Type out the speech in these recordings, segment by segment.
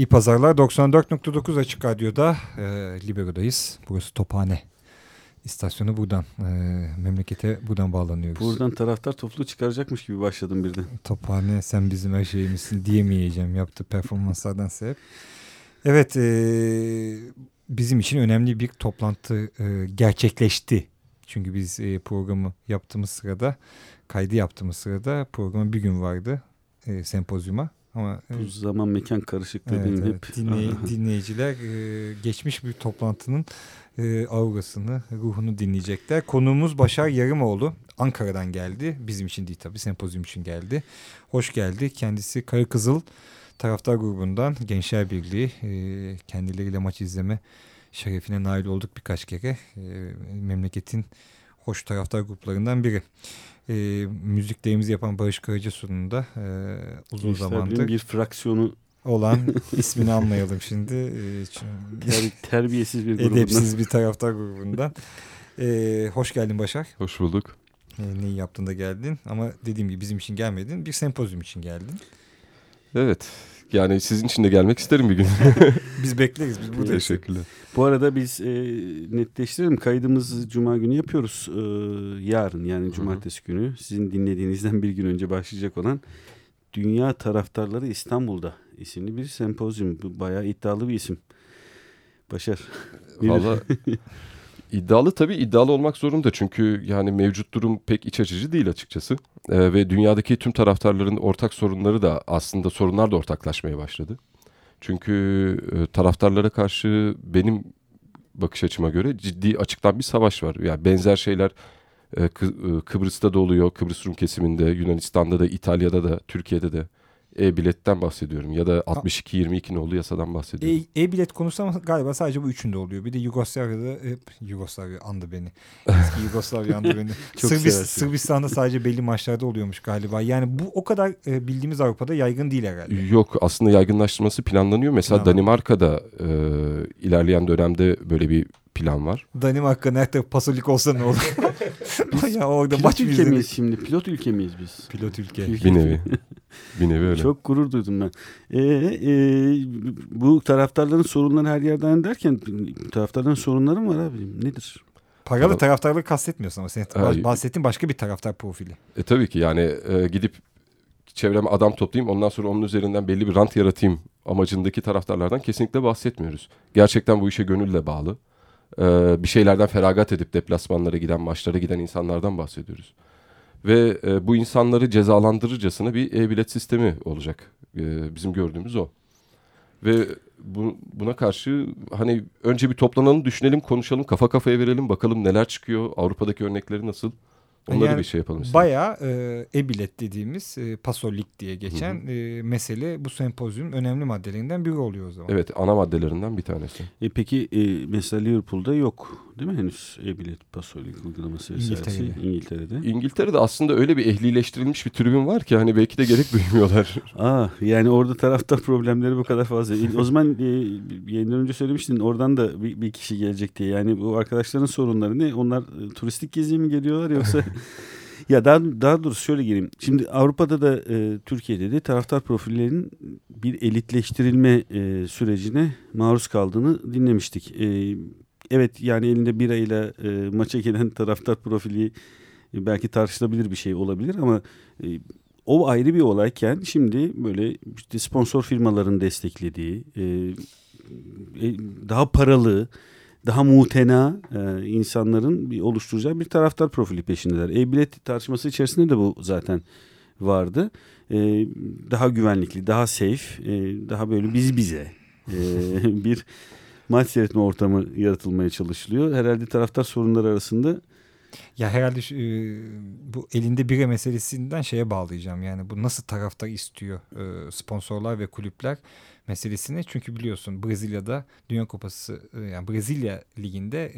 İyi pazarlar 94.9 Açık Radyo'da e, Libero'dayız. Burası Tophane istasyonu buradan e, memlekete buradan bağlanıyoruz. Buradan taraftar toplu çıkaracakmış gibi başladım birden. Tophane sen bizim her şeyimizsin diyemeyeceğim yaptığı performanslardan sebep. Evet e, bizim için önemli bir toplantı e, gerçekleşti. Çünkü biz e, programı yaptığımız sırada kaydı yaptığımız sırada programın bir gün vardı e, sempozyuma. Ama bu zaman mekan karışıklığı evet, benim evet. hep Dinley, dinleyiciler e, geçmiş bir toplantının e, aurasını, ruhunu dinleyecekler. Konuğumuz Başar Yarımoğlu. Ankara'dan geldi. Bizim için değil tabii, sempozyum için geldi. Hoş geldi. Kendisi Kara Kızıl taraftar grubundan Gençler Birliği. E, kendileriyle maç izleme şerefine nail olduk birkaç kere. E, memleketin hoş taraftar gruplarından biri e, müziklerimizi yapan Barış Karacasu'nun da e, uzun Gençler zamandır bir fraksiyonu olan ismini anmayalım şimdi. E, Ter, terbiyesiz bir grubundan. Edepsiz bir taraftar grubundan. E, hoş geldin Başak. Hoş bulduk. E, neyi yaptın da geldin ama dediğim gibi bizim için gelmedin. Bir sempozyum için geldin. Evet. Yani sizin için de gelmek isterim bir gün. biz bekleriz. Biz buradayız. Teşekkürler. Bu arada biz e, netleştirelim. Kaydımız Cuma günü yapıyoruz. E, yarın yani Cumartesi Hı -hı. günü. Sizin dinlediğinizden bir gün önce başlayacak olan Dünya Taraftarları İstanbul'da isimli bir sempozyum. Bayağı iddialı bir isim. Başar. Valla iddialı tabii iddialı olmak zorunda. Çünkü yani mevcut durum pek iç açıcı değil açıkçası. Ee, ve dünyadaki tüm taraftarların ortak sorunları da aslında sorunlar da ortaklaşmaya başladı. Çünkü e, taraftarlara karşı benim bakış açıma göre ciddi açıktan bir savaş var. Yani benzer şeyler e, Kı e, Kıbrıs'ta da oluyor. Kıbrıs Rum kesiminde, Yunanistan'da da, İtalya'da da, Türkiye'de de e-biletten bahsediyorum ya da 62-22 nolu yasadan bahsediyorum. E-bilet konusu ama galiba sadece bu üçünde oluyor. Bir de Yugoslavya'da hep Yugoslavya andı beni. Eski Yugoslavya andı beni. Çok Sırbis, Sırbistan'da sadece belli maçlarda oluyormuş galiba. Yani bu o kadar e, bildiğimiz Avrupa'da yaygın değil herhalde. Yok aslında yaygınlaştırması planlanıyor. Mesela Planlanıyor. Danimarka'da e, ilerleyen dönemde böyle bir plan var. Danimarka nerede pasolik olsa ne olur? ya orada Pilot maç ülke miyiz şimdi? Pilot ülke miyiz biz? Pilot ülke. Bir nevi. Bir nevi öyle. Çok gurur duydum ben. Ee, e, bu taraftarların sorunları her yerden derken taraftarların sorunları mı var abi? Nedir? Paralı Taraf... taraftarları kastetmiyorsun ama senin bahsettiğin başka bir taraftar profili. E, tabii ki yani e, gidip çevreme adam toplayayım ondan sonra onun üzerinden belli bir rant yaratayım amacındaki taraftarlardan kesinlikle bahsetmiyoruz. Gerçekten bu işe gönülle bağlı. Ee, bir şeylerden feragat edip deplasmanlara giden, maçlara giden insanlardan bahsediyoruz. Ve e, bu insanları cezalandırırcasına bir e-bilet sistemi olacak. E, bizim gördüğümüz o. Ve bu, buna karşı hani önce bir toplanalım, düşünelim, konuşalım, kafa kafaya verelim, bakalım neler çıkıyor, Avrupa'daki örnekleri nasıl. Onları yani bir şey yapalım istedim. Bayağı e-bilet dediğimiz e, pasolik diye geçen hı hı. E, mesele bu sempozyumun önemli maddelerinden biri oluyor o zaman. Evet ana maddelerinden bir tanesi. E, peki e, mesela Liverpool'da yok değil mi henüz e-bilet pasolik uygulaması vesairesi İngiltere'de. İngiltere'de. İngiltere'de aslında öyle bir ehlileştirilmiş bir tribün var ki hani belki de gerek duymuyorlar. Aa, yani orada taraftar problemleri bu kadar fazla. o zaman e, yayından önce söylemiştin oradan da bir, bir kişi gelecek diye. Yani bu arkadaşların sorunları ne? Onlar e, turistik geziye mi geliyorlar yoksa ya daha daha doğrusu şöyle gireyim. Şimdi Avrupa'da da e, Türkiye'de de taraftar profillerinin bir elitleştirilme e, sürecine maruz kaldığını dinlemiştik. E, evet yani elinde birayla e, maça gelen taraftar profili e, belki tartışılabilir bir şey olabilir ama e, o ayrı bir olayken şimdi böyle işte sponsor firmaların desteklediği e, e, daha paralı daha mutena e, insanların bir oluşturacağı bir taraftar profili peşindeler. E-bilet tartışması içerisinde de bu zaten vardı. E, daha güvenlikli, daha safe, e, daha böyle biz bize e, bir maç seyretme ortamı yaratılmaya çalışılıyor. Herhalde taraftar sorunları arasında ya herhalde şu, e, bu elinde bire meselesinden şeye bağlayacağım. Yani bu nasıl taraftar istiyor e, sponsorlar ve kulüpler meselesini. Çünkü biliyorsun Brezilya'da Dünya Kupası e, yani Brezilya liginde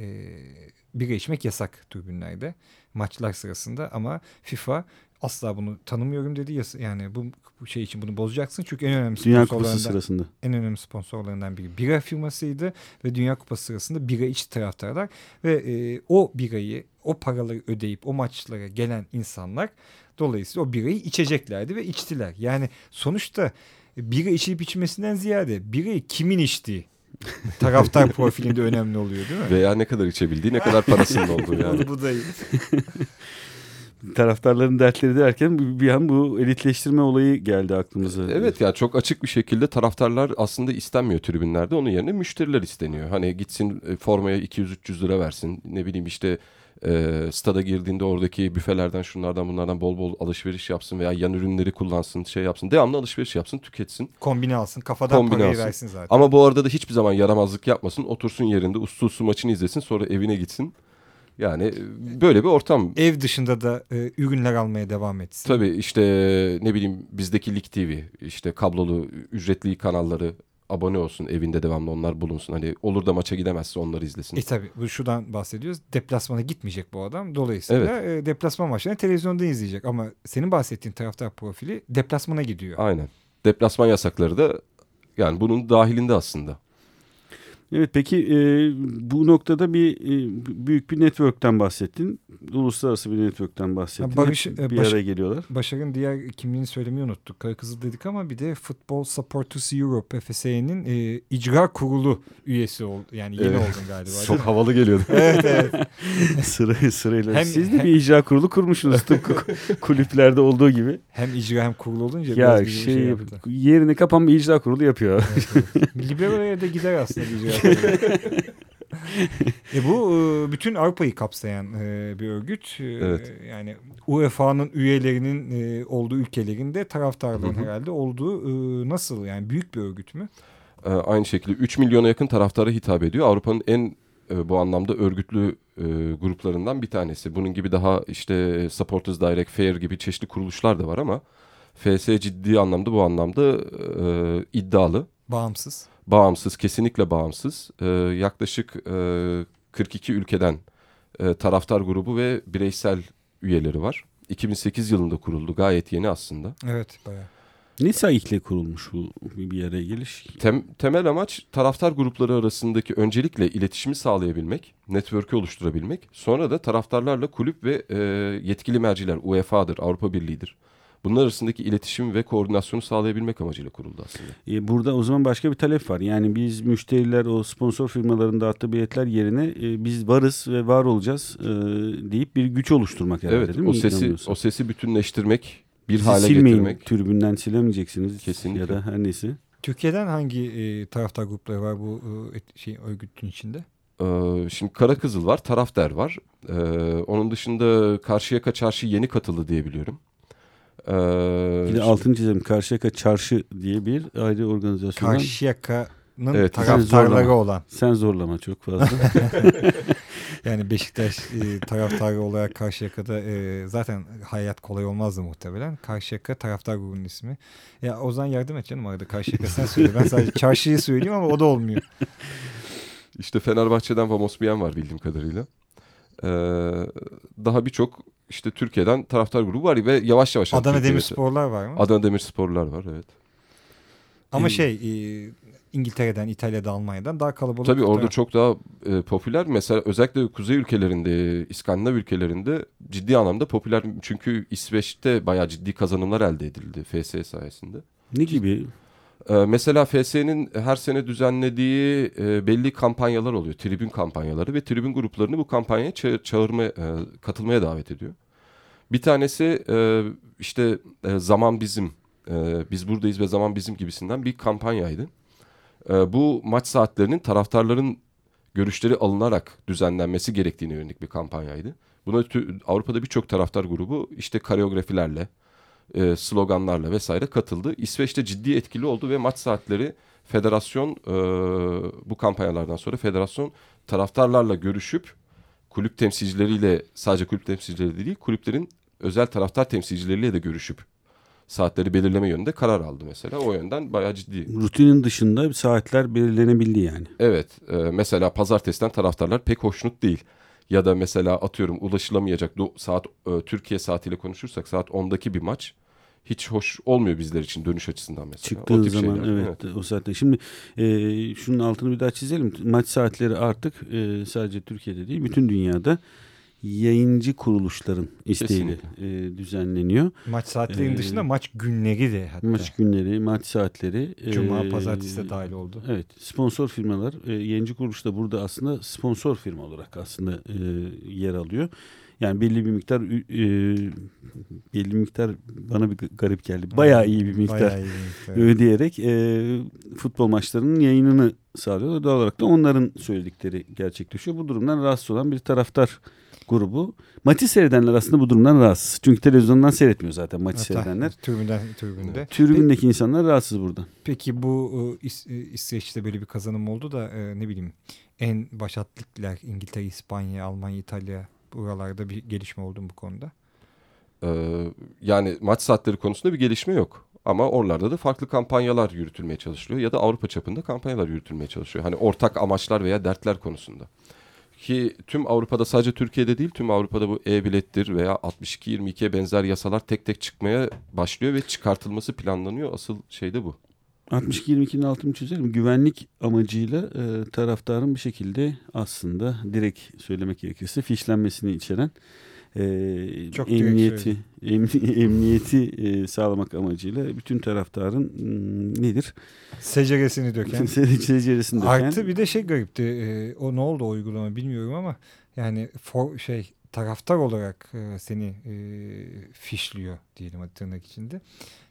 bira içmek yasak tribünlerde maçlar sırasında ama FIFA asla bunu tanımıyorum dedi. Yani bu, bu şey için bunu bozacaksın. Çünkü en önemli Dünya Kupası sırasında. En önemli sponsorlarından biri bira firmasıydı ve Dünya Kupası sırasında bira iç taraftarlar ve e, o birayı, o paraları ödeyip o maçlara gelen insanlar dolayısıyla o birayı içeceklerdi ve içtiler. Yani sonuçta bira içilip içmesinden ziyade birayı kimin içtiği taraftar profilinde önemli oluyor değil mi? Veya ne kadar içebildiği, ne kadar parasının olduğu yani. bu da iyi. Taraftarların dertleri derken bir an bu elitleştirme olayı geldi aklımıza. Evet yani çok açık bir şekilde taraftarlar aslında istenmiyor tribünlerde. Onun yerine müşteriler isteniyor. Hani gitsin e, formaya 200-300 lira versin. Ne bileyim işte e, stada girdiğinde oradaki büfelerden şunlardan bunlardan bol bol alışveriş yapsın veya yan ürünleri kullansın şey yapsın. Devamlı alışveriş yapsın tüketsin. Kombine alsın kafadan Kombine parayı alsın. versin zaten. Ama bu arada da hiçbir zaman yaramazlık yapmasın. Otursun yerinde uslu uslu maçını izlesin sonra evine gitsin. Yani e, böyle bir ortam. Ev dışında da e, ürünler almaya devam etsin. Tabii işte ne bileyim bizdeki Lig TV işte kablolu ücretli kanalları abone olsun evinde devamlı onlar bulunsun. Hani olur da maça gidemezse onları izlesin. E tabi bu şuradan bahsediyoruz. Deplasmana gitmeyecek bu adam. Dolayısıyla e, deplasman maçlarını televizyonda izleyecek. Ama senin bahsettiğin taraftar profili deplasmana gidiyor. Aynen. Deplasman yasakları da yani bunun dahilinde aslında. Evet peki e, bu noktada bir e, büyük bir network'ten bahsettin. Uluslararası bir network'ten bahsettin. Barış- Hep e, bir Barış- araya geliyorlar. Başar'ın diğer kimliğini söylemeyi unuttuk. Kara Kızıl dedik ama bir de Football Supporters Europe FSA'nın e, icra kurulu üyesi oldu. Yani yeni Evet. oldun galiba. Çok havalı geliyordu. evet evet. Sıra, sırayla. Hem- Siz de bir icra kurulu kurmuşsunuz tıpkı kulüplerde olduğu gibi. Hem icra hem kurulu olunca Ya biraz şey, yaptı. yerine kapan bir icra kurulu yapıyor. Evet, evet. Libero'ya da gider aslında icra. e bu e, bütün Avrupa'yı kapsayan e, bir örgüt. E, Evet. Yani UEFA'nın üyelerinin olduğu ülkelerinde taraftarların herhalde olduğu nasıl yani büyük bir örgüt mü? Aynı şekilde 3 milyona yakın taraftara hitap ediyor. Avrupa'nın en bu anlamda örgütlü e, gruplarından bir tanesi. Bunun gibi daha işte Supporters Direct, Fair gibi çeşitli kuruluşlar da var ama FS ciddi anlamda bu anlamda e, iddialı. Bağımsız. Bağımsız, kesinlikle bağımsız. E, yaklaşık e, 42 ülkeden e, taraftar grubu ve bireysel üyeleri var. 2008 yılında kuruldu. Gayet yeni aslında. Evet bayağı. ne sayıkla kurulmuş bu bir araya geliş? Tem, temel amaç taraftar grupları arasındaki öncelikle iletişimi sağlayabilmek, network'ü oluşturabilmek. Sonra da taraftarlarla kulüp ve e, yetkili merciler, UEFA'dır, Avrupa Birliği'dir. Bunlar arasındaki iletişim ve koordinasyonu sağlayabilmek amacıyla kuruldu aslında. E, burada o zaman başka bir talep var. Yani biz müşteriler o sponsor firmaların dağıttığı biletler yerine e, biz varız ve var olacağız e, deyip bir güç oluşturmak herhalde evet, değil mi? o sesi o sesi bütünleştirmek, bir Bizi hale silmeyin, getirmek. tribünden silemeyeceksiniz Kesinlikle. ya da her neyse. Türkiye'den hangi e, taraftar grupları var bu e, şey örgütün içinde? Ee, şimdi Kara Kızıl var, Tarafter var. Ee, onun dışında Karşıyaka Çarşı yeni katıldı diye biliyorum. Ee, Bir de altını çizelim. Karşıyaka Çarşı diye bir ayrı organizasyondan. Karşıyaka'nın Evet, taraftarları olan. Sen zorlama çok fazla. Yani Beşiktaş e, taraftarı olarak Karşıyaka'da e, zaten hayat kolay olmazdı muhtemelen. Karşıyaka taraftar grubunun ismi. Ya Ozan yardım et canım arada Karşıyaka sen söyle. Ben sadece çarşıyı söyleyeyim ama o da olmuyor. İşte Fenerbahçe'den Vamos Biyen var bildiğim kadarıyla. Ee, daha birçok işte Türkiye'den taraftar grubu var ve yavaş yavaş. Adana Demirsporlar var mı? Adana Demirsporlar var evet. ama Ee, şey e, İngiltere'den, İtalya'da, Almanya'dan daha kalabalık. Tabii orada taraf- çok daha e, popüler. Mesela özellikle kuzey ülkelerinde, İskandinav ülkelerinde ciddi anlamda popüler. Çünkü İsveç'te bayağı ciddi kazanımlar elde edildi FS sayesinde. ne gibi? Ee, mesela FS'nin her sene düzenlediği e, belli kampanyalar oluyor. Tribün kampanyaları ve tribün gruplarını bu kampanyaya ça- çağırmaya, e, katılmaya davet ediyor. Bir tanesi e, işte zaman bizim, biz buradayız ve zaman bizim gibisinden bir kampanyaydı. Bu maç saatlerinin taraftarların görüşleri alınarak düzenlenmesi gerektiğine yönelik bir kampanyaydı. Buna Avrupa'da birçok taraftar grubu işte koreografilerle, e, sloganlarla vesaire katıldı. İsveç'te ciddi etkili oldu ve maç saatleri federasyon e, bu kampanyalardan sonra federasyon taraftarlarla görüşüp kulüp temsilcileriyle sadece kulüp temsilcileri değil kulüplerin özel taraftar temsilcileriyle de görüşüp saatleri belirleme yönünde karar aldı mesela. O yönden bayağı ciddi. Rutinin dışında saatler belirlenebildi yani. Evet e, mesela pazartesiden taraftarlar pek hoşnut değil. Ya da mesela atıyorum ulaşılamayacak saat e, Türkiye saatiyle konuşursak saat 10'daki bir maç hiç hoş olmuyor bizler için dönüş açısından mesela. Çıktığın O tip zaman şeyler, evet, o saatte. Şimdi e, şunun altını bir daha çizelim. Maç saatleri artık e, sadece Türkiye'de değil bütün dünyada yayıncı kuruluşların isteğiyle e, düzenleniyor. Maç saatlerinin Ee, dışında maç günleri de hatta. Maç günleri, maç saatleri. Cuma, e, pazartesi de dahil oldu. Evet, sponsor firmalar, e, yayıncı kuruluş da burada aslında sponsor firma olarak aslında e, yer alıyor. Yani belli bir miktar e, belli bir miktar bana bir garip geldi. Bayağı iyi bir miktar Bayağı iyi bir miktar. ödeyerek e, futbol maçlarının yayınını sağlıyor. Doğal olarak da onların söyledikleri gerçekleşiyor. Bu durumdan rahatsız olan bir taraftar grubu. Maçı seyredenler aslında bu durumdan rahatsız. Çünkü televizyondan seyretmiyor zaten maçı Hatta seyredenler. Tribünden, tribünde. Tribündeki insanlar rahatsız burada. Peki bu e, İs- e, İsveç'te böyle bir kazanım oldu da e, ne bileyim en başat ligler İngiltere, İspanya, Almanya, İtalya buralarda bir gelişme oldu mu bu konuda? Ee, yani maç saatleri konusunda bir gelişme yok. Ama oralarda da farklı kampanyalar yürütülmeye çalışılıyor ya da Avrupa çapında kampanyalar yürütülmeye çalışıyor. Hani ortak amaçlar veya dertler konusunda. Ki tüm Avrupa'da sadece Türkiye'de değil tüm Avrupa'da bu e-bilettir veya 62-22'ye benzer yasalar tek tek çıkmaya başlıyor ve çıkartılması planlanıyor. Asıl şey de bu. 62-22'nin altını çizelim. Güvenlik amacıyla e, taraftarın bir şekilde aslında direkt söylemek gerekirse fişlenmesini içeren e, Çok emniyeti emni- emniyeti e, sağlamak amacıyla bütün taraftarın hmm, nedir? Seceresini döken. Seyircisini döken. Artı bir de şey garipti. e, o ne oldu o uygulama bilmiyorum ama yani for, şey taraftar olarak e, seni e, fişliyor diyelim hadi tırnak içinde.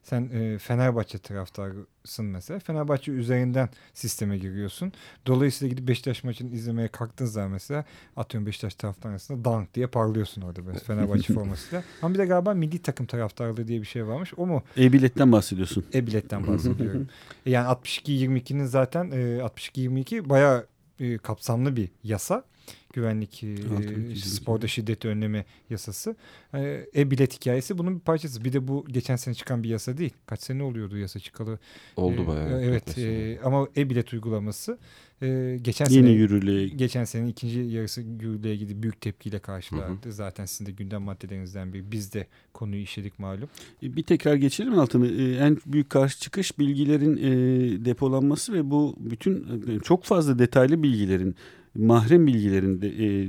Sen e, Fenerbahçe taraftarısın mesela. Fenerbahçe üzerinden sisteme giriyorsun. Dolayısıyla gidip Beşiktaş maçını izlemeye kalktığın zaman mesela atıyorum Beşiktaş taraftarı arasında dank diye parlıyorsun orada böyle Fenerbahçe formasıyla. Ama bir de galiba milli takım taraftarlığı diye bir şey varmış. O mu? E-biletten bahsediyorsun. E-biletten bahsediyorum. yani 62-22'nin zaten e, 62-22 bayağı e, kapsamlı bir yasa. Güvenlik e, sporda şiddet önleme yasası. E, E-bilet hikayesi bunun bir parçası. Bir de bu geçen sene çıkan bir yasa değil. Kaç sene oluyordu yasa çıkalı? Oldu E, bayağı. Evet mesela. e, ama e-bilet uygulaması e, geçen Yeni sene yürürlüğe geçen senenin ikinci yarısı yürürlüğe gidip büyük tepkiyle karşılandı. Zaten sizin de gündem maddelerinizden biri. Biz de konuyu işledik malum. E, Bir tekrar geçelim altını. E, En büyük karşı çıkış bilgilerin e, depolanması ve bu bütün e, çok fazla detaylı bilgilerin, mahrem bilgilerin de, e,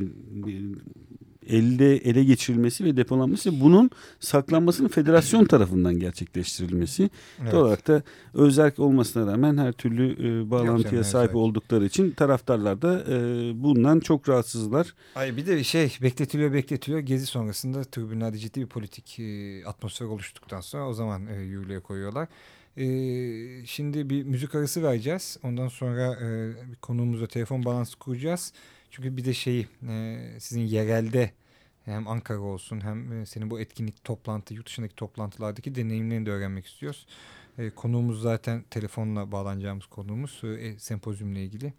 elde ele geçirilmesi ve depolanması bunun saklanmasının federasyon tarafından gerçekleştirilmesi. Evet. Doğal olarak da özerk olmasına rağmen her türlü e, bağlantıya canım, sahip özerk. oldukları için taraftarlar da e, bundan çok rahatsızlar. Ay bir de şey bekletiliyor bekletiliyor. Gezi sonrasında tribünlerde ciddi bir politik e, atmosfer oluştuktan sonra o zaman e, yürürlüğe koyuyorlar. E, şimdi bir müzik arası vereceğiz. Ondan sonra e, bir konuğumuzla telefon balansı kuracağız. Çünkü bir de şey e, sizin yerelde hem Ankara olsun hem e, senin bu etkinlik toplantı yurt dışındaki toplantılardaki deneyimlerini de öğrenmek istiyoruz. E, konuğumuz zaten telefonla bağlanacağımız konuğumuz e, sempozyumla ilgili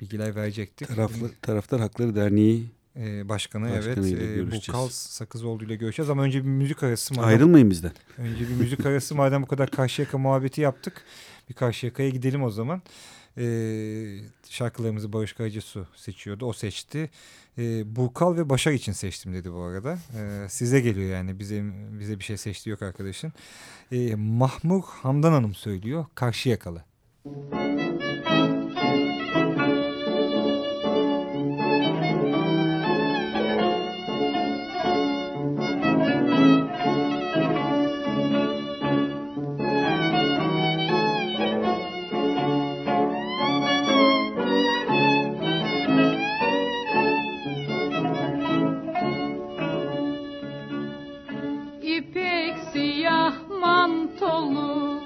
bilgiler verecektik. Taraflı, Taraftar Hakları Derneği Ee, başkanı Başkanıyla evet. Ee, görüşeceğiz. Bukal Sakızoğlu ile görüşeceğiz ama önce bir müzik arası madem. ayrılmayın bizden. Önce bir müzik arası madem bu kadar Karşıyaka muhabbeti yaptık. Bir Karşıyaka'ya gidelim o zaman. Ee, şarkılarımızı Barış Karacasu seçiyordu. O seçti. Ee, Burkal ve Başar için seçtim dedi bu arada. Ee, size geliyor yani. Bize bize bir şey seçti yok arkadaşın. Ee, Mahmur Hamdan Hanım söylüyor. Karşıyakalı. İpek siyah mantolu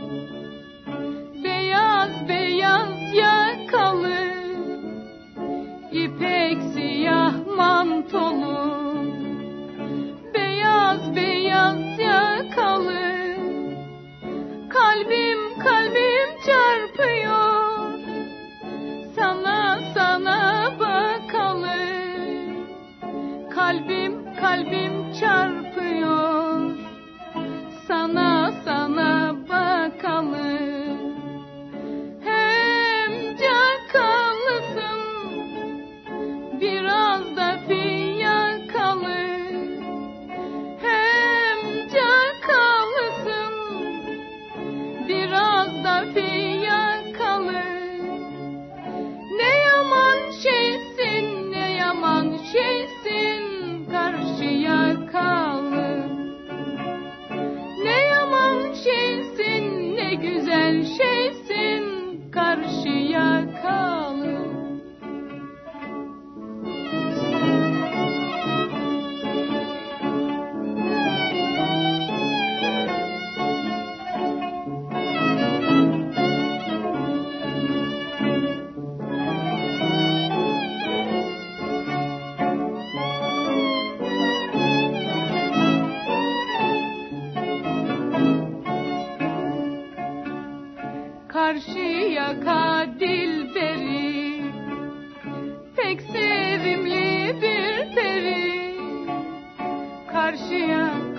Karşıyaka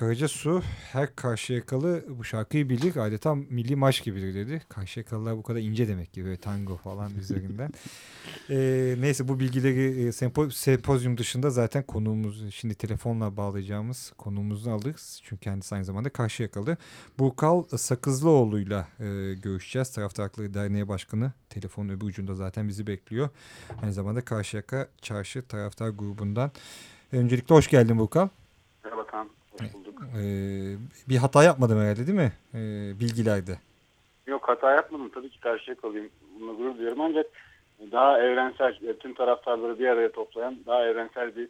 Barış Karacasu her Karşıyakalı bu şarkıyı bilir adeta milli maç gibidir dedi. Karşıyakalılar bu kadar ince demek ki böyle tango falan üzerinden. E, neyse bu bilgileri e, sempo, sempozyum dışında zaten konuğumuz şimdi telefonla bağlayacağımız konuğumuzu alırız. Çünkü kendisi aynı zamanda Karşıyakalı. Burkal Sakızlıoğlu'yla e, görüşeceğiz. Taraftar Hakları Derneği Başkanı telefonun öbür ucunda zaten bizi bekliyor. Aynı zamanda Karşıyaka Çarşı Taraftar Grubu'ndan. Öncelikle hoş geldin Burkal. Merhaba Kaan, hoş bulduk. Ee, bir hata yapmadım herhalde değil mi? Ee, bilgilerde. Yok hata yapmadım tabii ki karşıya kalayım. Bununla gurur duyuyorum ancak daha evrensel, e, tüm taraftarları bir araya toplayan daha evrensel bir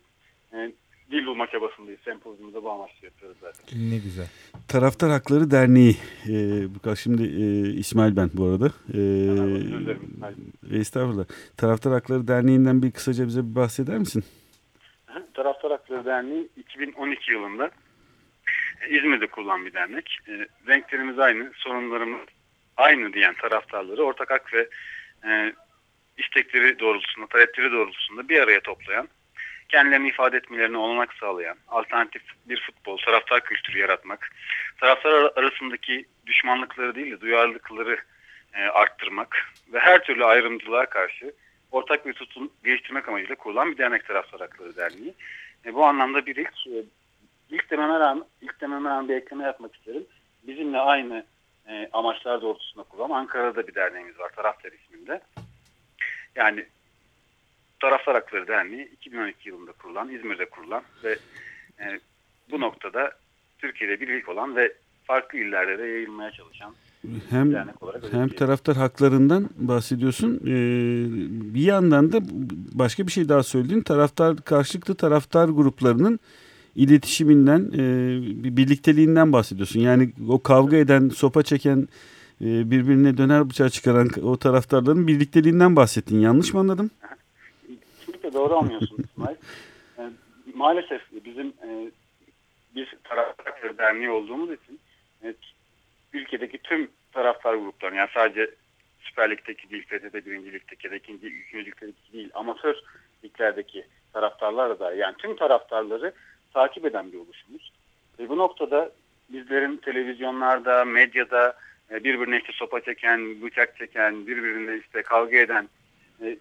e, dil bulma çabasındayız. Sempozyumda bu amaçla yapıyoruz zaten. Ne güzel. Taraftar Hakları Derneği. E, bu şimdi e, İsmail ben bu arada. E. Hayır. estağfurullah. Taraftar Hakları Derneği'nden bir kısaca bize bir bahseder misin? Taraftar Hakları Derneği 2012 yılında İzmir'de kurulan bir dernek. E, renklerimiz aynı, sorunlarımız aynı diyen taraftarları ortak hak ve e, istekleri doğrultusunda, talepleri doğrultusunda bir araya toplayan, kendilerini ifade etmelerine olanak sağlayan, alternatif bir futbol, taraftar kültürü yaratmak, taraftar ar- arasındaki düşmanlıkları değil de duyarlılıkları e, arttırmak ve her türlü ayrımcılığa karşı ortak bir tutum geliştirmek amacıyla kurulan bir dernek Taraftar Hakları Derneği. E, bu anlamda bir ilk, e, ilk dememe rağmen, ilk dememe rağmen bir ekleme yapmak isterim. Bizimle aynı e, amaçlar doğrultusunda kurulan Ankara'da bir derneğimiz var Taraftar isminde. Yani Taraftar Hakları Derneği 2012 yılında kurulan, İzmir'de kurulan ve e, bu noktada Türkiye'de bir ilk olan ve farklı illerde de yayılmaya çalışan Hem hem taraftar haklarından bahsediyorsun. E, bir yandan da başka bir şey daha söyledin. Taraftar karşılıklı taraftar gruplarının iletişiminden, e, bir birlikteliğinden bahsediyorsun. Yani o kavga eden, sopa çeken, e, birbirine döner bıçağı çıkaran o taraftarların birlikteliğinden bahsettin. Yanlış mı anladım? Kesinlikle doğru anlıyorsun İsmail. E, maalesef bizim e, bir taraftar derneği olduğumuz için e, ülkedeki tüm taraftar gruplarını yani sadece Süper Lig'deki değil, FTT 1. Lig'deki ya da 2. 3. Lig'deki değil, amatör liglerdeki taraftarlar da yani tüm taraftarları takip eden bir oluşumuz. Ve bu noktada bizlerin televizyonlarda, medyada e, birbirine işte sopa çeken, bıçak çeken, birbirine işte kavga eden e,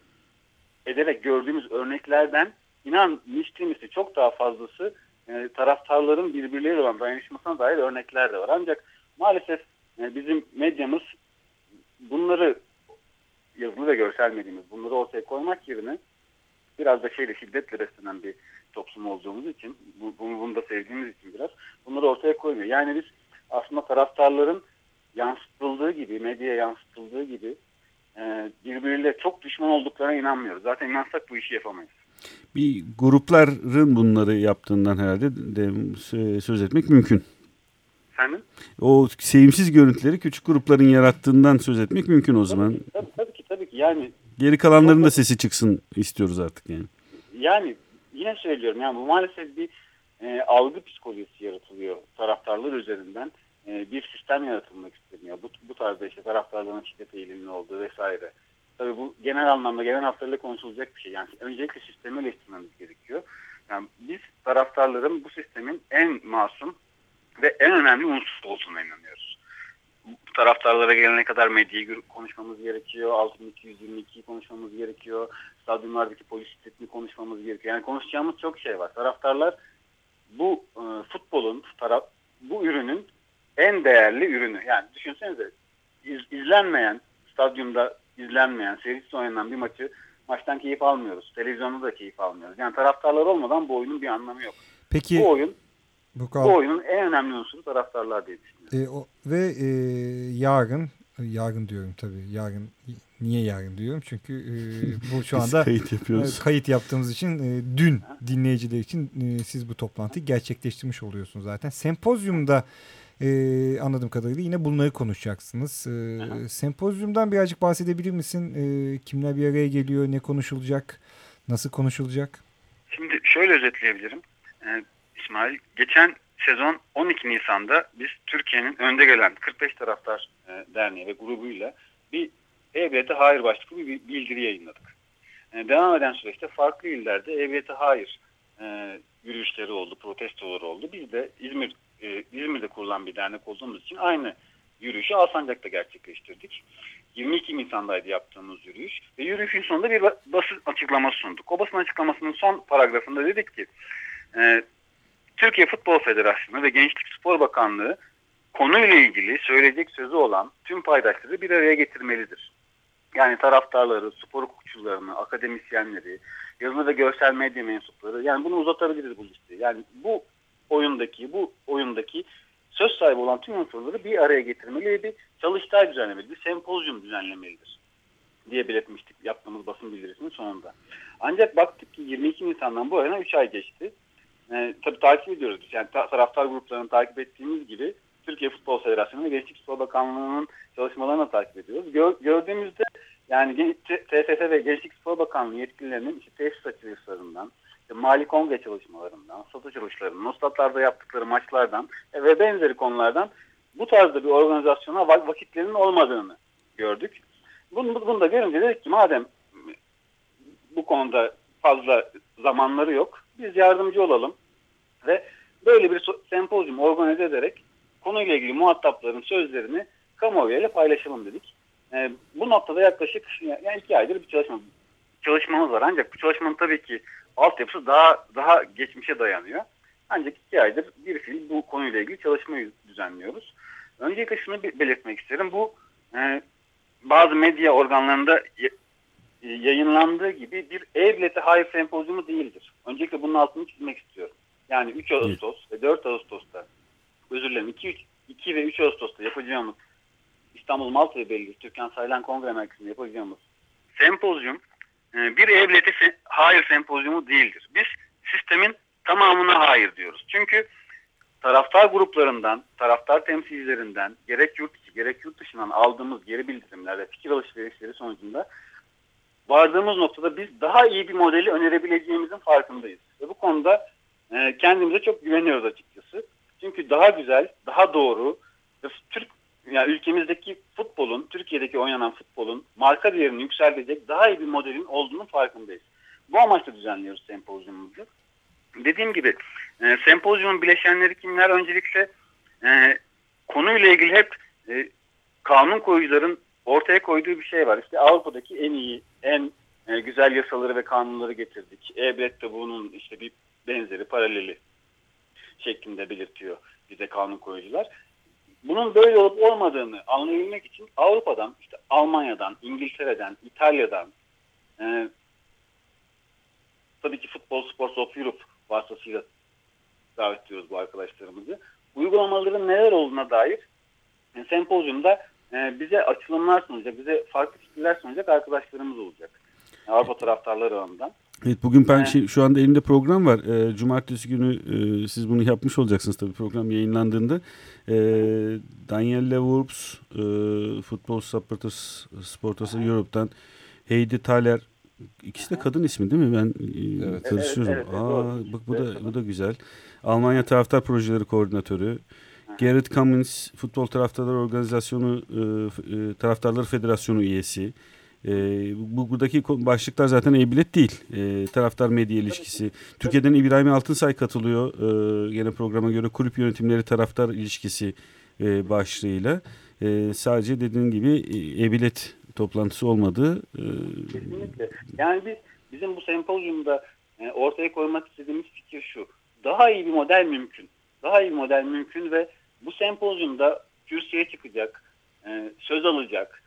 ederek gördüğümüz örneklerden inan misli çok daha fazlası e, taraftarların birbirleriyle olan dayanışmasına dair örnekler de var. Ancak maalesef bizim medyamız bunları yazılı ve görsel medyamız bunları ortaya koymak yerine biraz da şeyle şiddetle beslenen bir toplum olduğumuz için bu, bunu, bunu da sevdiğimiz için biraz bunları ortaya koymuyor. Yani biz aslında taraftarların yansıtıldığı gibi, medyaya yansıtıldığı gibi e, birbiriyle çok düşman olduklarına inanmıyoruz. Zaten inansak bu işi yapamayız. Bir grupların bunları yaptığından herhalde de sö- söz etmek mümkün. Efendim? O sevimsiz görüntüleri küçük grupların yarattığından söz etmek mümkün o zaman. Tabii, tabii, tabii ki tabii ki yani Geri kalanların da sesi çıksın istiyoruz artık yani. yani yine söylüyorum yani bu maalesef bir e, algı psikolojisi yaratılıyor taraftarlar üzerinden. E, bir sistem yaratılmak isteniyor. Bu, bu tarzda işte taraftarların şiddet eğilimli olduğu vesaire. Tabii bu genel anlamda genel hatlarıyla konuşulacak bir şey. Yani öncelikle sistemi eleştirmemiz gerekiyor. Yani biz taraftarların bu sistemin en masum ve en önemli unsur olduğuna inanıyoruz. taraftarlara gelene kadar medyayı konuşmamız gerekiyor. 6222'yi konuşmamız gerekiyor. Stadyumlardaki polis şiddetini konuşmamız gerekiyor. Yani konuşacağımız çok şey var. Taraftarlar bu e, futbolun taraf bu ürünün en değerli ürünü. Yani düşünsenize iz, izlenmeyen, stadyumda izlenmeyen, serisiz oynanan bir maçı maçtan keyif almıyoruz. Televizyonda da keyif almıyoruz. Yani taraftarlar olmadan bu oyunun bir anlamı yok. Peki bu oyun bu, bu oyunun en önemli unsuru taraftarlar diye düşünüyorum. E, o, ve e, yarın yarın diyorum tabii yarın niye yarın diyorum çünkü e, bu şu anda kayıt yapıyoruz. E, kayıt yaptığımız için e, dün dinleyiciler için e, siz bu toplantıyı gerçekleştirmiş oluyorsunuz zaten. Sempozyumda e, anladığım kadarıyla yine bunları konuşacaksınız. E, sempozyumdan birazcık bahsedebilir misin? E, kimler bir araya geliyor, ne konuşulacak, nasıl konuşulacak? Şimdi şöyle özetleyebilirim. E, İsmail, geçen sezon 12 Nisan'da biz Türkiye'nin önde gelen 45 Taraftar e, Derneği ve grubuyla bir EBT Hayır başlıklı bir bildiri yayınladık. E, devam eden süreçte farklı illerde EBT Hayır e, yürüyüşleri oldu, protestoları oldu. Biz de İzmir İzmir'de kurulan bir dernek olduğumuz için aynı yürüyüşü Alsancak'ta gerçekleştirdik. 22 Nisan'daydı yaptığımız yürüyüş ve yürüyüşün sonunda bir basın açıklaması sunduk. O basın açıklamasının son paragrafında dedik ki Türkiye Futbol Federasyonu ve Gençlik Spor Bakanlığı konuyla ilgili söyleyecek sözü olan tüm paydaşları bir araya getirmelidir. Yani taraftarları, spor hukukçularını, akademisyenleri, yazılı ve görsel medya mensupları yani bunu uzatabiliriz bu listeyi. Yani bu oyundaki, bu oyundaki söz sahibi olan tüm unsurları bir araya getirmeli bir çalıştay düzenlemeli, bir sempozyum düzenlemelidir diye belirtmiştik yaptığımız basın bildirisinin sonunda. Ancak baktık ki 22 Nisan'dan bu yana 3 ay geçti. Ee, tabii takip ediyoruz biz. Yani taraftar gruplarını takip ettiğimiz gibi Türkiye Futbol Federasyonu ve Gençlik Spor Bakanlığı'nın çalışmalarını takip ediyoruz. Gör, gördüğümüzde yani TFF ve Gençlik Spor Bakanlığı yetkililerinin işte tesis açılışlarından, işte mali kongre çalışmalarından, satış çalışmalarından, statlarda yaptıkları maçlardan e, ve benzeri konulardan bu tarzda bir organizasyona vakitlerinin olmadığını gördük. Bunu, bunu da görünce dedik ki madem bu konuda fazla zamanları yok, biz yardımcı olalım ve böyle bir sempozyum organize ederek konuyla ilgili muhatapların sözlerini kamuoyuyla paylaşalım dedik. E, bu noktada yaklaşık yani iki aydır bir çalışma çalışmamız var. Ancak bu çalışmanın tabii ki altyapısı daha daha geçmişe dayanıyor. Ancak iki aydır bir fil bu konuyla ilgili çalışmayı düzenliyoruz. Öncelikle şunu belirtmek isterim. Bu e, bazı medya organlarında yayınlandığı gibi bir e-bileti hayır sempozyumu değildir. Öncelikle bunun altını çizmek istiyorum. Yani 3 Ağustos ve 4 Ağustos'ta özür dilerim 2, 2 ve 3 Ağustos'ta yapacağımız İstanbul Malta ve Belli Türkan Saylan Kongre Merkezi'nde yapacağımız sempozyum e, bir evleti hayır sempozyumu değildir. Biz sistemin tamamına hayır diyoruz. Çünkü taraftar gruplarından, taraftar temsilcilerinden gerek yurt içi gerek yurt dışından aldığımız geri bildirimler ve fikir alışverişleri sonucunda vardığımız noktada biz daha iyi bir modeli önerebileceğimizin farkındayız. Ve bu konuda e, kendimize çok güveniyoruz açıkçası. Çünkü daha güzel, daha doğru ve Türk yani ülkemizdeki futbolun, Türkiye'deki oynanan futbolun marka değerini yükseltecek daha iyi bir modelin olduğunu farkındayız. Bu amaçla düzenliyoruz sempozyumumuzu. Dediğim gibi e, sempozyumun bileşenleri kimler? Öncelikle e, konuyla ilgili hep e, kanun koyucuların ortaya koyduğu bir şey var. İşte Avrupa'daki en iyi, en e, güzel yasaları ve kanunları getirdik. E-Bilet de bunun işte bir benzeri, paraleli şeklinde belirtiyor bize kanun koyucular. Bunun böyle olup olmadığını anlayabilmek için Avrupa'dan, işte Almanya'dan, İngiltere'den, İtalya'dan, e, tabii ki Futbol Sports of Europe vasıtasıyla davet ediyoruz bu arkadaşlarımızı. Uygulamaların neler olduğuna dair e, sempozyumda e, bize açılımlar sunacak, bize farklı fikirler sunacak arkadaşlarımız olacak. Avrupa taraftarları alanından. Evet bugün ben şey, şu anda elimde program var. E, cumartesi günü e, siz bunu yapmış olacaksınız tabii program yayınlandığında. E, Danielle Wurps, e, Futbol Supporters Sportası Europe'dan Heidi Thaler ikisi de kadın ismi değil mi? Ben e, evet. karışıyorum. Evet, evet, Aa, bak bu da bu da güzel. Almanya Taraftar Projeleri Koordinatörü. Garrett Cummins Futbol Taraftarlar Organizasyonu e, e, Taraftarlar Federasyonu üyesi. E, bu buradaki başlıklar zaten e-bilet değil. E, taraftar medya ilişkisi. Türkiye'den İbrahim Altınsay katılıyor. E, yine programa göre kulüp yönetimleri taraftar ilişkisi e, başlığıyla. e, sadece dediğin gibi e, e-bilet toplantısı olmadığı e, Kesinlikle. Yani biz bizim bu sempozyumda e, ortaya koymak istediğimiz fikir şu. Daha iyi bir model mümkün. Daha iyi bir model mümkün ve bu sempozyumda kürsüye çıkacak, e, söz alacak,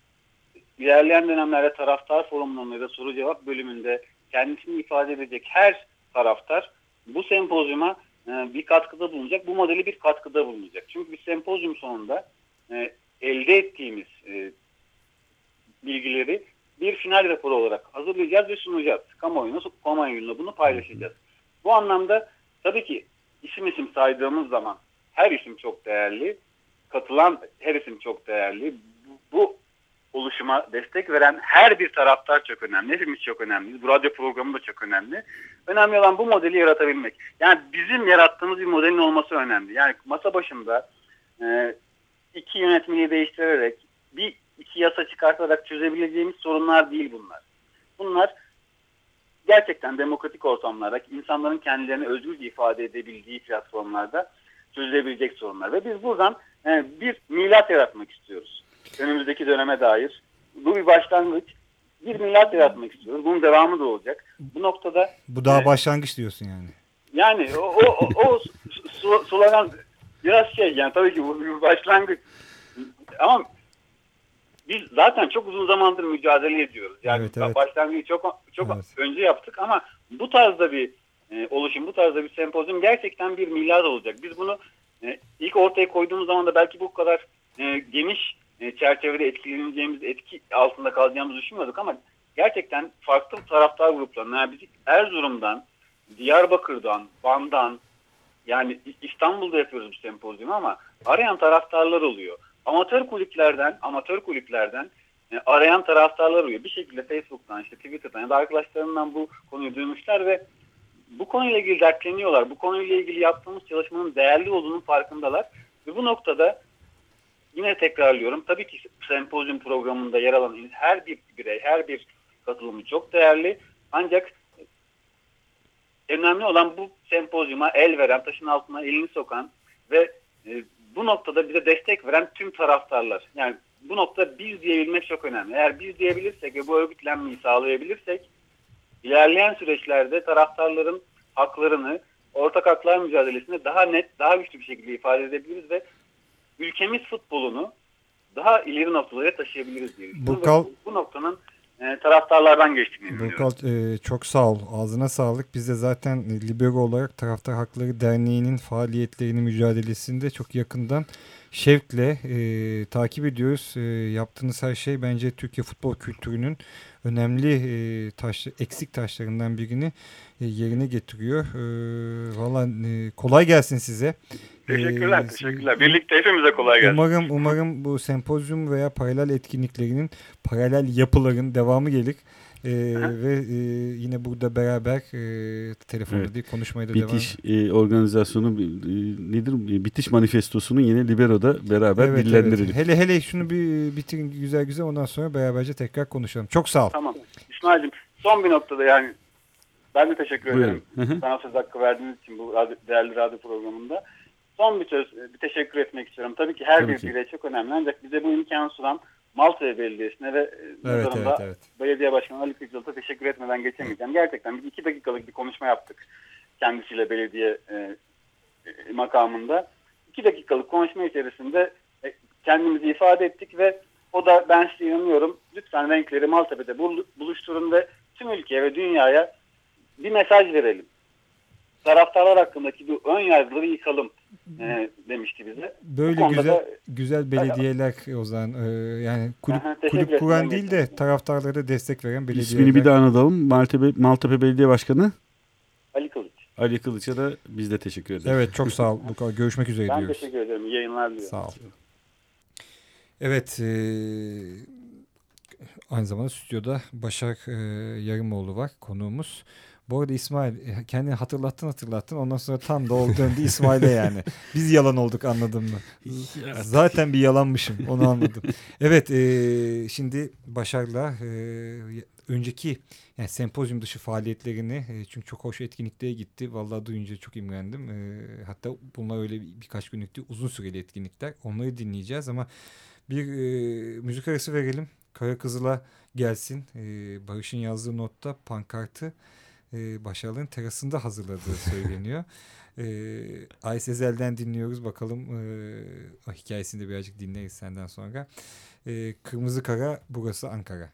ilerleyen dönemlerde taraftar forumlarında ya da soru cevap bölümünde kendisini ifade edecek her taraftar bu sempozyuma e, bir katkıda bulunacak. Bu modeli bir katkıda bulunacak. Çünkü bir sempozyum sonunda e, elde ettiğimiz e, bilgileri bir final raporu olarak hazırlayacağız ve sunacağız. Kamuoyuna, kamuoyuyla bunu paylaşacağız. Bu anlamda tabii ki isim isim saydığımız zaman her isim çok değerli. Katılan her isim çok değerli. Bu, bu oluşuma destek veren her bir taraftar çok önemli. Hepimiz çok önemliyiz. Bu radyo programı da çok önemli. Önemli olan bu modeli yaratabilmek. Yani bizim yarattığımız bir modelin olması önemli. Yani masa başında e, iki yönetmeliği değiştirerek bir iki yasa çıkartarak çözebileceğimiz sorunlar değil bunlar. Bunlar gerçekten demokratik ortamlarda insanların kendilerini özgürce ifade edebildiği platformlarda çözülebilecek sorunlar. Ve biz buradan e, bir milat yaratmak istiyoruz. Önümüzdeki döneme dair. Bu bir başlangıç. Bir milat yaratmak istiyoruz. Bunun devamı da olacak. Bu noktada Bu daha Evet. başlangıç diyorsun yani. yani o, o, o, o slogan biraz şey yani tabii ki bu bir başlangıç. Ama biz zaten çok uzun zamandır mücadele ediyoruz. Yani Evet, evet. başlangıcı çok çok Evet. önce yaptık ama bu tarzda bir e, oluşum, bu tarzda bir sempozyum gerçekten bir milat olacak. Biz bunu e, ilk ortaya koyduğumuz zaman da belki bu kadar e, geniş e, çerçevede etkileneceğimiz, etki altında kalacağımızı düşünmüyorduk ama gerçekten farklı taraftar gruplarından, yani biz Erzurum'dan, Diyarbakır'dan, Van'dan, yani İstanbul'da yapıyoruz bu sempozyumu ama arayan taraftarlar oluyor. Amatör kulüplerden, amatör kulüplerden e, arayan taraftarlar oluyor. Bir şekilde Facebook'tan, işte Twitter'dan ya da arkadaşlarından bu konuyu duymuşlar ve bu konuyla ilgili dertleniyorlar. Bu konuyla ilgili yaptığımız çalışmanın değerli olduğunun farkındalar. Ve bu noktada yine tekrarlıyorum. Tabii ki sempozyum programında yer alan her bir birey, her bir katılımcı çok değerli. Ancak önemli olan bu sempozyuma el veren, taşın altına elini sokan ve e, bu noktada bize destek veren tüm taraftarlar. Yani bu noktada biz diyebilmek çok önemli. Eğer biz diyebilirsek ve bu örgütlenmeyi sağlayabilirsek ilerleyen süreçlerde taraftarların haklarını ortak haklar mücadelesinde daha net, daha güçlü bir şekilde ifade edebiliriz ve ülkemiz futbolunu daha ileri noktalara taşıyabiliriz diye düşünüyorum. Burkal- Bu, noktanın e, taraftarlardan geçtiğini. Burkal e, çok sağ ol. Ağzına sağlık. Biz de zaten Libero olarak Taraftar Hakları Derneği'nin faaliyetlerini, mücadelesinde çok yakından şevkle e, takip ediyoruz. E, yaptığınız her şey bence Türkiye futbol kültürünün önemli e, taş, eksik taşlarından birini e, yerine getiriyor. E, Valla e, kolay gelsin size. Teşekkürler, E, teşekkürler. Birlikte hepimize kolay gelsin. Umarım umarım bu sempozyum veya paralel etkinliklerinin paralel yapıların devamı gelir. Ee, ve e, yine burada beraber e, telefonda Evet. değil konuşmaya da bitiş e, organizasyonu e, nedir? E, Bitiş manifestosunu yine Libero'da beraber devam. Evet, dillendirelim. evet. Hele hele şunu bir bitirin güzel güzel ondan sonra beraberce tekrar konuşalım. Çok sağ ol. Tamam. İsmail'cim son bir noktada yani ben de teşekkür Buyurun. ederim. Hı hı. Sana söz hakkı verdiğiniz için bu radyo, değerli radyo programında. Son bir söz, bir teşekkür etmek istiyorum. Tabii ki her Tabii bir ki. birey çok önemli ancak bize bu imkanı sunan Maltepe Belediyesi'ne ve e, Evet nazarımda evet evet. Belediye Başkanı Ali Kırcıl'da teşekkür etmeden geçemeyeceğim. Gerçekten biz iki dakikalık bir konuşma yaptık kendisiyle belediye e, e, makamında. İki dakikalık konuşma içerisinde e, kendimizi ifade ettik ve o da ben size inanıyorum lütfen renkleri Maltepe'de bul- buluşturun ve tüm ülkeye ve dünyaya bir mesaj verelim. Taraftarlar hakkındaki bu ön yargıları yıkalım e, demişti bize. Böyle güzel da- güzel belediyeler o zaman e, yani kulüp Aha, kulüp kuran değil de taraftarlara da destek veren belediyeler. İsmini bir daha anlatalım. Maltepe, Maltepe Belediye Başkanı Ali Kılıç. Ali Kılıç'a da biz de teşekkür ederiz. Evet çok sağ ol. Görüşmek üzere Ben diyoruz. teşekkür ederim. İyi yayınlar diliyorum. Sağ ol. Evet. e, aynı zamanda stüdyoda Başak e, Yarımoğlu var konuğumuz. Bu arada İsmail e, kendini hatırlattın hatırlattın. Ondan sonra tam da oldu döndü İsmail'e yani. Biz yalan olduk anladın mı? Zaten bir yalanmışım onu anladım. Evet e, şimdi Başar'la e, önceki yani sempozyum dışı faaliyetlerini e, çünkü çok hoş etkinliklere gitti. Vallahi duyunca çok imrendim. E, hatta bunlar öyle bir- birkaç günlük değil uzun süreli etkinlikler. Onları dinleyeceğiz ama Bir e, müzik arası verelim. Kara Kızıl'a gelsin. E, Barış'ın yazdığı notta pankartı e, Başarıların terasında hazırladığı söyleniyor. e, Ay Sezel'den dinliyoruz. Bakalım e, o hikayesini de birazcık dinleriz senden sonra. E, Kırmızı Kara, burası Ankara.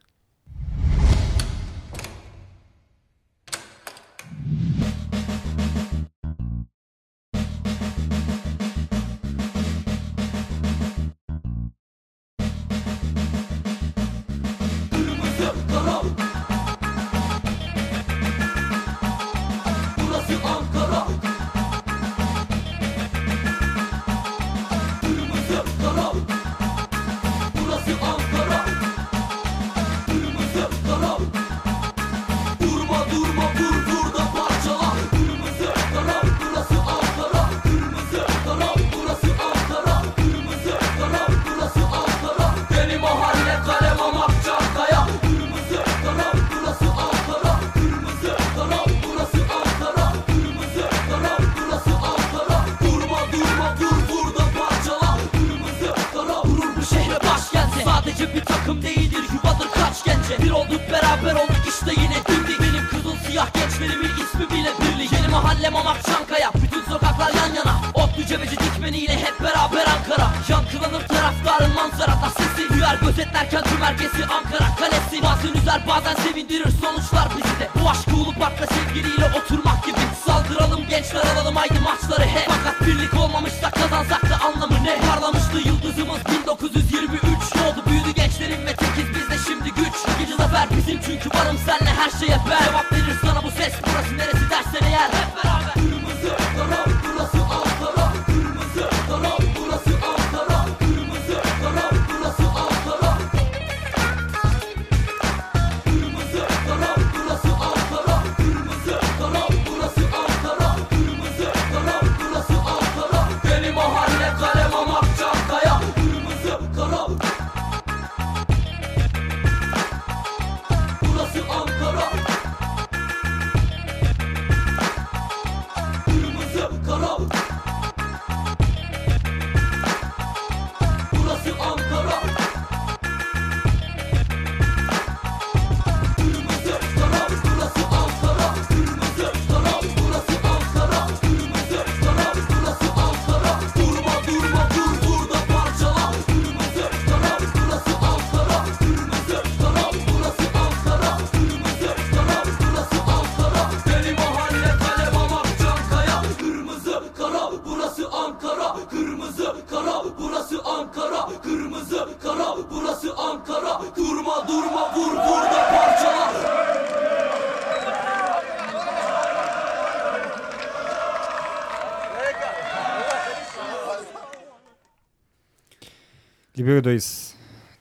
Libero'dayız.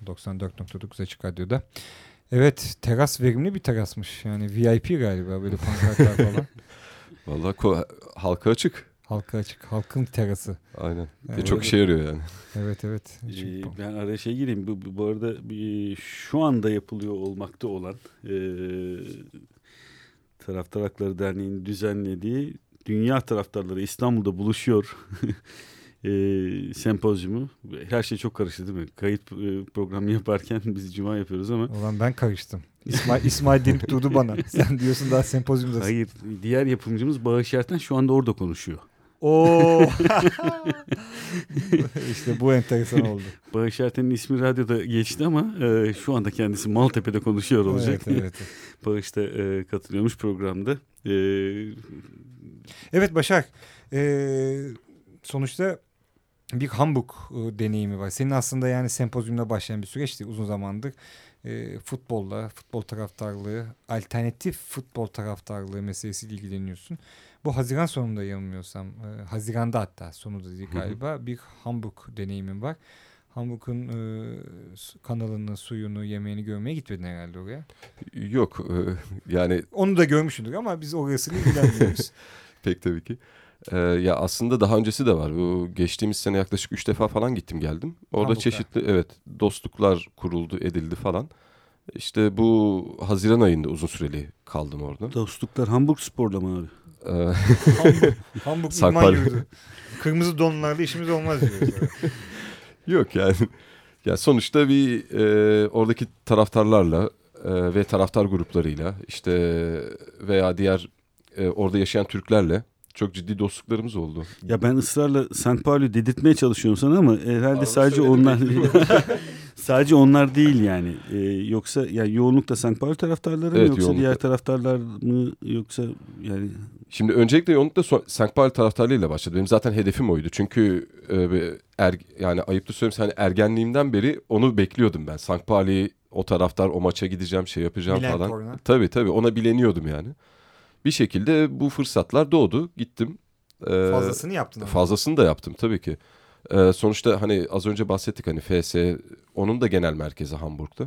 94.9 Açık Radyo'da. Evet teras verimli bir terasmış. Yani VIP galiba böyle pankartlar falan. Vallahi ko- halka açık. Halka açık. Halkın terası. Aynen. Ve çok işe yarıyor yani. Evet evet. Ee, ben araya şey gireyim. Bu, bu, bu arada bir, şu anda yapılıyor olmakta olan e, Taraftar Hakları Derneği'nin düzenlediği Dünya Taraftarları İstanbul'da buluşuyor e, sempozyumu. Her şey çok karıştı değil mi? Kayıt e, programı yaparken biz cuma yapıyoruz ama Ulan ben karıştım. İsmail, İsmail denip durdu bana. Sen diyorsun daha sempozyumdasın. hayır diğer yapımcımız Bağış Erten şu anda orada konuşuyor. Oo. işte bu enteresan oldu. Bağış Erten'in ismi radyoda geçti ama e, şu anda kendisi Maltepe'de konuşuyor olacak. Evet, evet. Bağış da e, katılıyormuş programda. E, Evet Başak. Ee, sonuçta bir Hamburg e, deneyimi var. Senin aslında yani sempozyumla başlayan bir süreçti uzun zamandır. E, futbolla, futbol taraftarlığı, alternatif futbol taraftarlığı meselesiyle ilgileniyorsun. Bu Haziran sonunda yanılmıyorsam, e, Haziran'da hatta sonu da değil galiba bir Hamburg deneyimin var. Hamburg'un e, kanalını, suyunu, yemeğini görmeye gitmedin herhalde oraya. Yok e, yani Onu da görmüşsündür ama biz orasını ilgilenmiyoruz. pek tabii ki. E, ya aslında daha öncesi de var. Bu geçtiğimiz sene yaklaşık üç defa falan gittim geldim. Orada Hamburg'da. çeşitli evet dostluklar kuruldu edildi falan. İşte bu Haziran ayında uzun süreli kaldım orada. Dostluklar Hamburg Spor'la mı abi? E, Hamburg, Hamburg idman yurdu. Kırmızı donlarla işimiz olmaz diyoruz. Yok yani. Ya sonuçta bir e, oradaki taraftarlarla e, ve taraftar gruplarıyla işte veya diğer e, orada yaşayan Türklerle çok ciddi dostluklarımız oldu. Ya ben ısrarla St. Pauli dedirtmeye çalışıyorum sana ama herhalde Arada sadece onlar sadece onlar değil yani. Ee, yoksa yani yoğunlukla St. Pauli taraftarları mı Evet, yoksa yoğunlukla. diğer taraftarlar mı yoksa yani Şimdi öncelikle yoğunlukla St. Pauli taraftarlığıyla başladı. Benim zaten hedefim oydu. Çünkü e, bir er, yani ayıptır söyleyeyim hani ergenliğimden beri onu bekliyordum ben. St. Pauli o taraftar o maça gideceğim şey yapacağım Milan falan. Korna. Tabii tabii ona bileniyordum yani. Bir şekilde bu fırsatlar doğdu. Gittim. Ee, Fazlasını yaptın. ama. Fazlasını da yaptım tabii ki. Ee, sonuçta hani az önce bahsettik hani FS onun da genel merkezi Hamburg'da.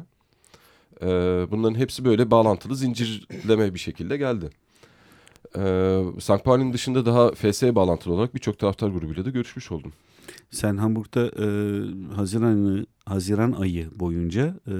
Ee, bunların hepsi böyle bağlantılı zincirleme bir şekilde geldi. Ee, St. Pauli'nin dışında daha FS'ye bağlantılı olarak birçok taraftar grubuyla da görüşmüş oldum. sen Hamburg'da e, Haziran Haziran ayı boyunca e,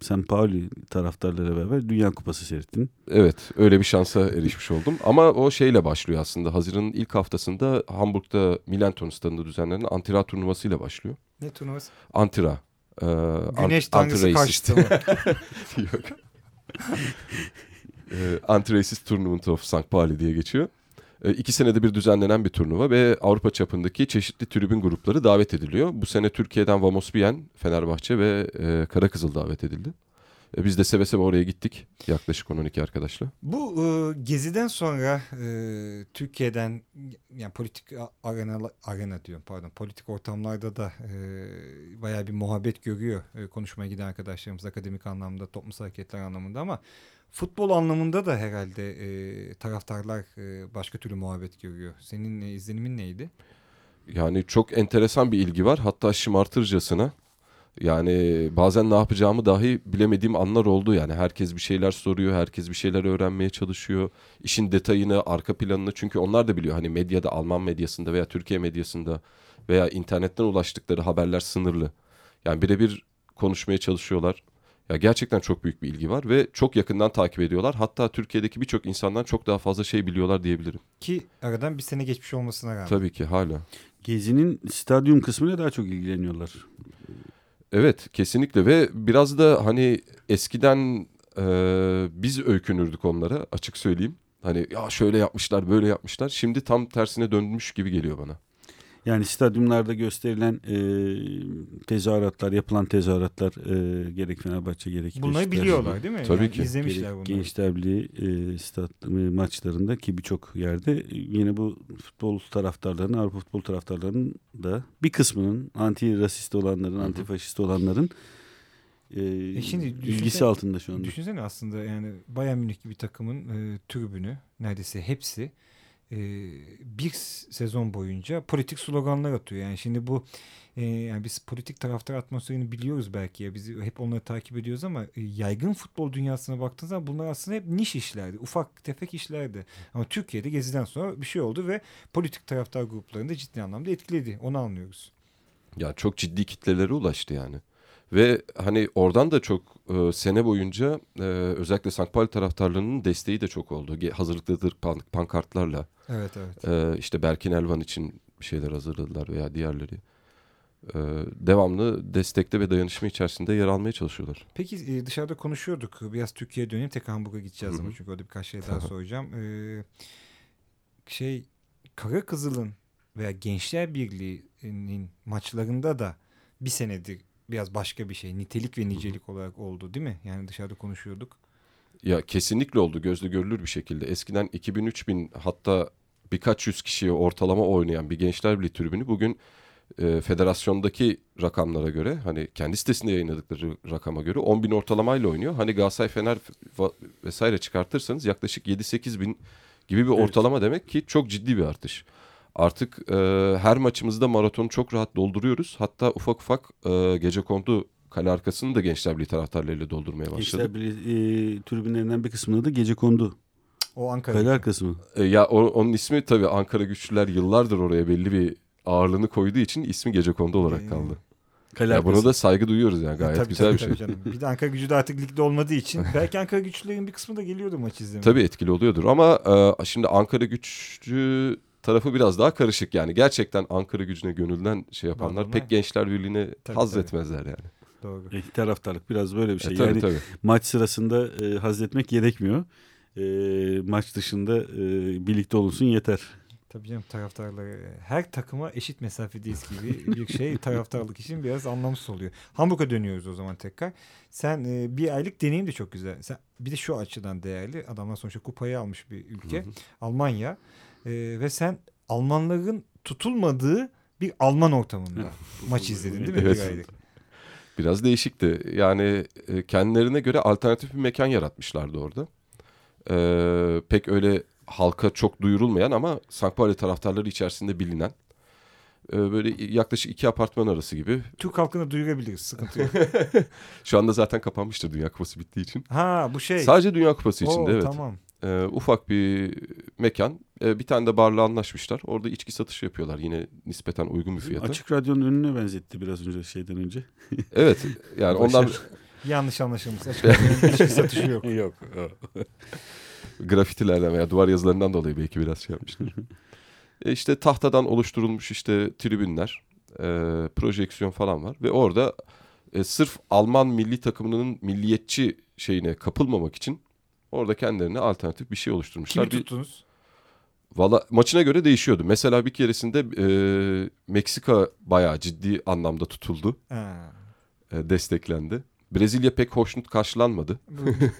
St. Pauli taraftarlarıyla beraber Dünya Kupası seyrettin. Evet öyle bir şansa erişmiş oldum. Ama o şeyle başlıyor aslında. Haziran'ın ilk haftasında Hamburg'da Milan stadında düzenlenen Antira turnuvasıyla başlıyor. Ne turnuvası? Antira. Ee, Güneş ant- tanrısı kaçtı mı? Yok. E, Anti-Racist Tournament of St. Pauli diye geçiyor. E, iki senede bir düzenlenen bir turnuva ve Avrupa çapındaki çeşitli tribün grupları davet ediliyor. Bu sene Türkiye'den Vamos Bien, Fenerbahçe ve e, Karakızıl davet edildi. E, biz de seve seve oraya gittik. Yaklaşık 10-12 arkadaşla. Bu e, geziden sonra e, Türkiye'den yani politik arena arena diyorum pardon politik ortamlarda da e, bayağı bir muhabbet görüyor e, konuşmaya giden arkadaşlarımız akademik anlamda toplumsal hareketler anlamında ama futbol anlamında da herhalde e, taraftarlar e, başka türlü muhabbet görüyor. Senin e, izlenimin neydi? Yani çok enteresan bir ilgi var. Hatta şımartırcasına. Yani bazen ne yapacağımı dahi bilemediğim anlar oldu. Yani herkes bir şeyler soruyor, herkes bir şeyler öğrenmeye çalışıyor. İşin detayını, arka planını çünkü onlar da biliyor. Hani medyada, Alman medyasında veya Türkiye medyasında veya internetten ulaştıkları haberler sınırlı. Yani birebir konuşmaya çalışıyorlar. Ya gerçekten çok büyük bir ilgi var ve çok yakından takip ediyorlar. Hatta Türkiye'deki birçok insandan çok daha fazla şey biliyorlar diyebilirim. Ki aradan bir sene geçmiş olmasına rağmen. Tabii ki hala. Gezi'nin stadyum kısmıyla daha çok ilgileniyorlar. Evet kesinlikle ve biraz da hani eskiden e, biz öykünürdük onlara açık söyleyeyim. Hani ya şöyle yapmışlar böyle yapmışlar. Şimdi tam tersine dönmüş gibi geliyor bana. Yani stadyumlarda gösterilen e, tezahüratlar, yapılan tezahüratlar e, gerek Fenerbahçe gerek Bunları Beşiktaş, biliyorlar değil mi? Tabii Yani ki. İzlemişler Gerek bunları. Gençler Birliği e, stat, e, maçlarında ki birçok yerde e, yine bu futbol taraftarlarının, Avrupa futbol taraftarlarının da bir kısmının anti rasist olanların, anti faşist olanların e, E şimdi ilgisi altında şu anda. Düşünsene aslında yani Bayern Münih gibi takımın e, tribünü neredeyse hepsi e, bir sezon boyunca politik sloganlar atıyor. Yani şimdi bu e, yani biz politik taraftar atmosferini biliyoruz belki ya biz hep onları takip ediyoruz ama e, yaygın futbol dünyasına baktığınız zaman bunlar aslında hep niş işlerdi. Ufak tefek işlerdi. Ama Türkiye'de geziden sonra bir şey oldu ve politik taraftar gruplarını da ciddi anlamda etkiledi. Onu anlıyoruz. Ya çok ciddi kitlelere ulaştı yani. Ve hani oradan da çok e, sene boyunca e, özellikle St. Pauli taraftarlarının desteği de çok oldu. Hazırlıklıdır pan- pankartlarla. Evet evet. E, işte Berkin Elvan için bir şeyler hazırladılar veya diğerleri. E, devamlı destekte ve dayanışma içerisinde yer almaya çalışıyorlar. Peki e, dışarıda konuşuyorduk. Biraz Türkiye'ye döneyim. Tek Hamburg'a gideceğiz ama çünkü orada birkaç şey daha Aha. soracağım. Ee, şey Kara Kızıl'ın veya Gençler Birliği'nin maçlarında da bir senedir biraz başka bir şey. Nitelik ve nicelik olarak oldu değil mi? Yani dışarıda konuşuyorduk. Ya kesinlikle oldu gözle görülür bir şekilde. Eskiden 2000-3000 hatta birkaç yüz kişiye ortalama oynayan bir Gençler Birliği tribünü bugün e, federasyondaki rakamlara göre hani kendi sitesinde yayınladıkları rakama göre 10 bin ortalamayla oynuyor. Hani Galatasaray Fener vesaire çıkartırsanız yaklaşık 7-8 bin gibi bir Evet. ortalama demek ki çok ciddi bir artış. Artık e, her maçımızda maratonu çok rahat dolduruyoruz. Hatta ufak ufak e, gece kondu kale arkasını da Gençler Birliği taraftarlarıyla doldurmaya başladık. Gençler Birliği e, tribünlerinden bir kısmına da gece kondu. O Ankara. Kale arkası mı? E, ya o- onun ismi tabii Ankara Güçlüler yıllardır oraya belli bir ağırlığını koyduğu için ismi Gecekondu olarak Ee, kaldı. Kale Ya buna da saygı duyuyoruz yani gayet Tabii, güzel tabii, bir şey. tabii canım. Bir de Ankara gücü de artık ligde olmadığı için belki Ankara güçlülerin bir kısmı da geliyordu maç izlemeye. Tabii etkili oluyordur ama e, şimdi Ankara Güçlü tarafı biraz daha karışık yani. Gerçekten Ankara gücüne gönülden şey yapanlar Vallahi. pek Gençler Birliği'ne Tabii, haz tabii. etmezler yani. Doğru. E, taraftarlık biraz böyle bir şey. E, tabii yani tabii. maç sırasında e, haz etmek gerekmiyor. E, maç dışında e, birlikte olunsun yeter. Tabii canım taraftarları her takıma eşit mesafedeyiz gibi bir şey taraftarlık için biraz anlamsız oluyor. Hamburg'a dönüyoruz o zaman tekrar. Sen e, bir aylık deneyim de çok güzel. Sen, bir de şu açıdan değerli. Adamlar sonuçta kupayı almış bir ülke. Almanya. E, ve sen Almanların tutulmadığı bir Alman ortamında maç izledin değil mi? Evet. Bir. Biraz değişikti. Yani e, kendilerine göre alternatif bir mekan yaratmışlardı orada. Ee, pek öyle halka çok duyurulmayan ama. Pauli taraftarları içerisinde bilinen. e, böyle yaklaşık iki apartman arası gibi. Türk halkını duyurabiliriz. Sıkıntı yok. Şu anda zaten kapanmıştır Dünya Kupası bittiği için. Ha bu şey. Sadece Dünya Kupası için de evet. Tamam. Ee, ufak bir mekan. Ee, bir tane de barla anlaşmışlar. Orada içki satışı yapıyorlar yine nispeten uygun bir fiyata. Açık radyonun önüne benzetti biraz önce şeyden önce. Evet yani ondan Yanlış anlaşılmış. Açıkçası ilişki satışı yok. Yok. grafitilerden veya duvar yazılarından dolayı belki biraz şey yapmışlar. e işte tahtadan oluşturulmuş işte tribünler, e, projeksiyon falan var ve orada e, sırf Alman milli takımının milliyetçi şeyine kapılmamak için orada kendilerine alternatif bir şey oluşturmuşlar. Kimi Bir- tuttunuz? Valla maçına göre değişiyordu. Mesela bir keresinde e, Meksika bayağı ciddi anlamda tutuldu, Ha. e, desteklendi. Brezilya pek hoşnut karşılanmadı.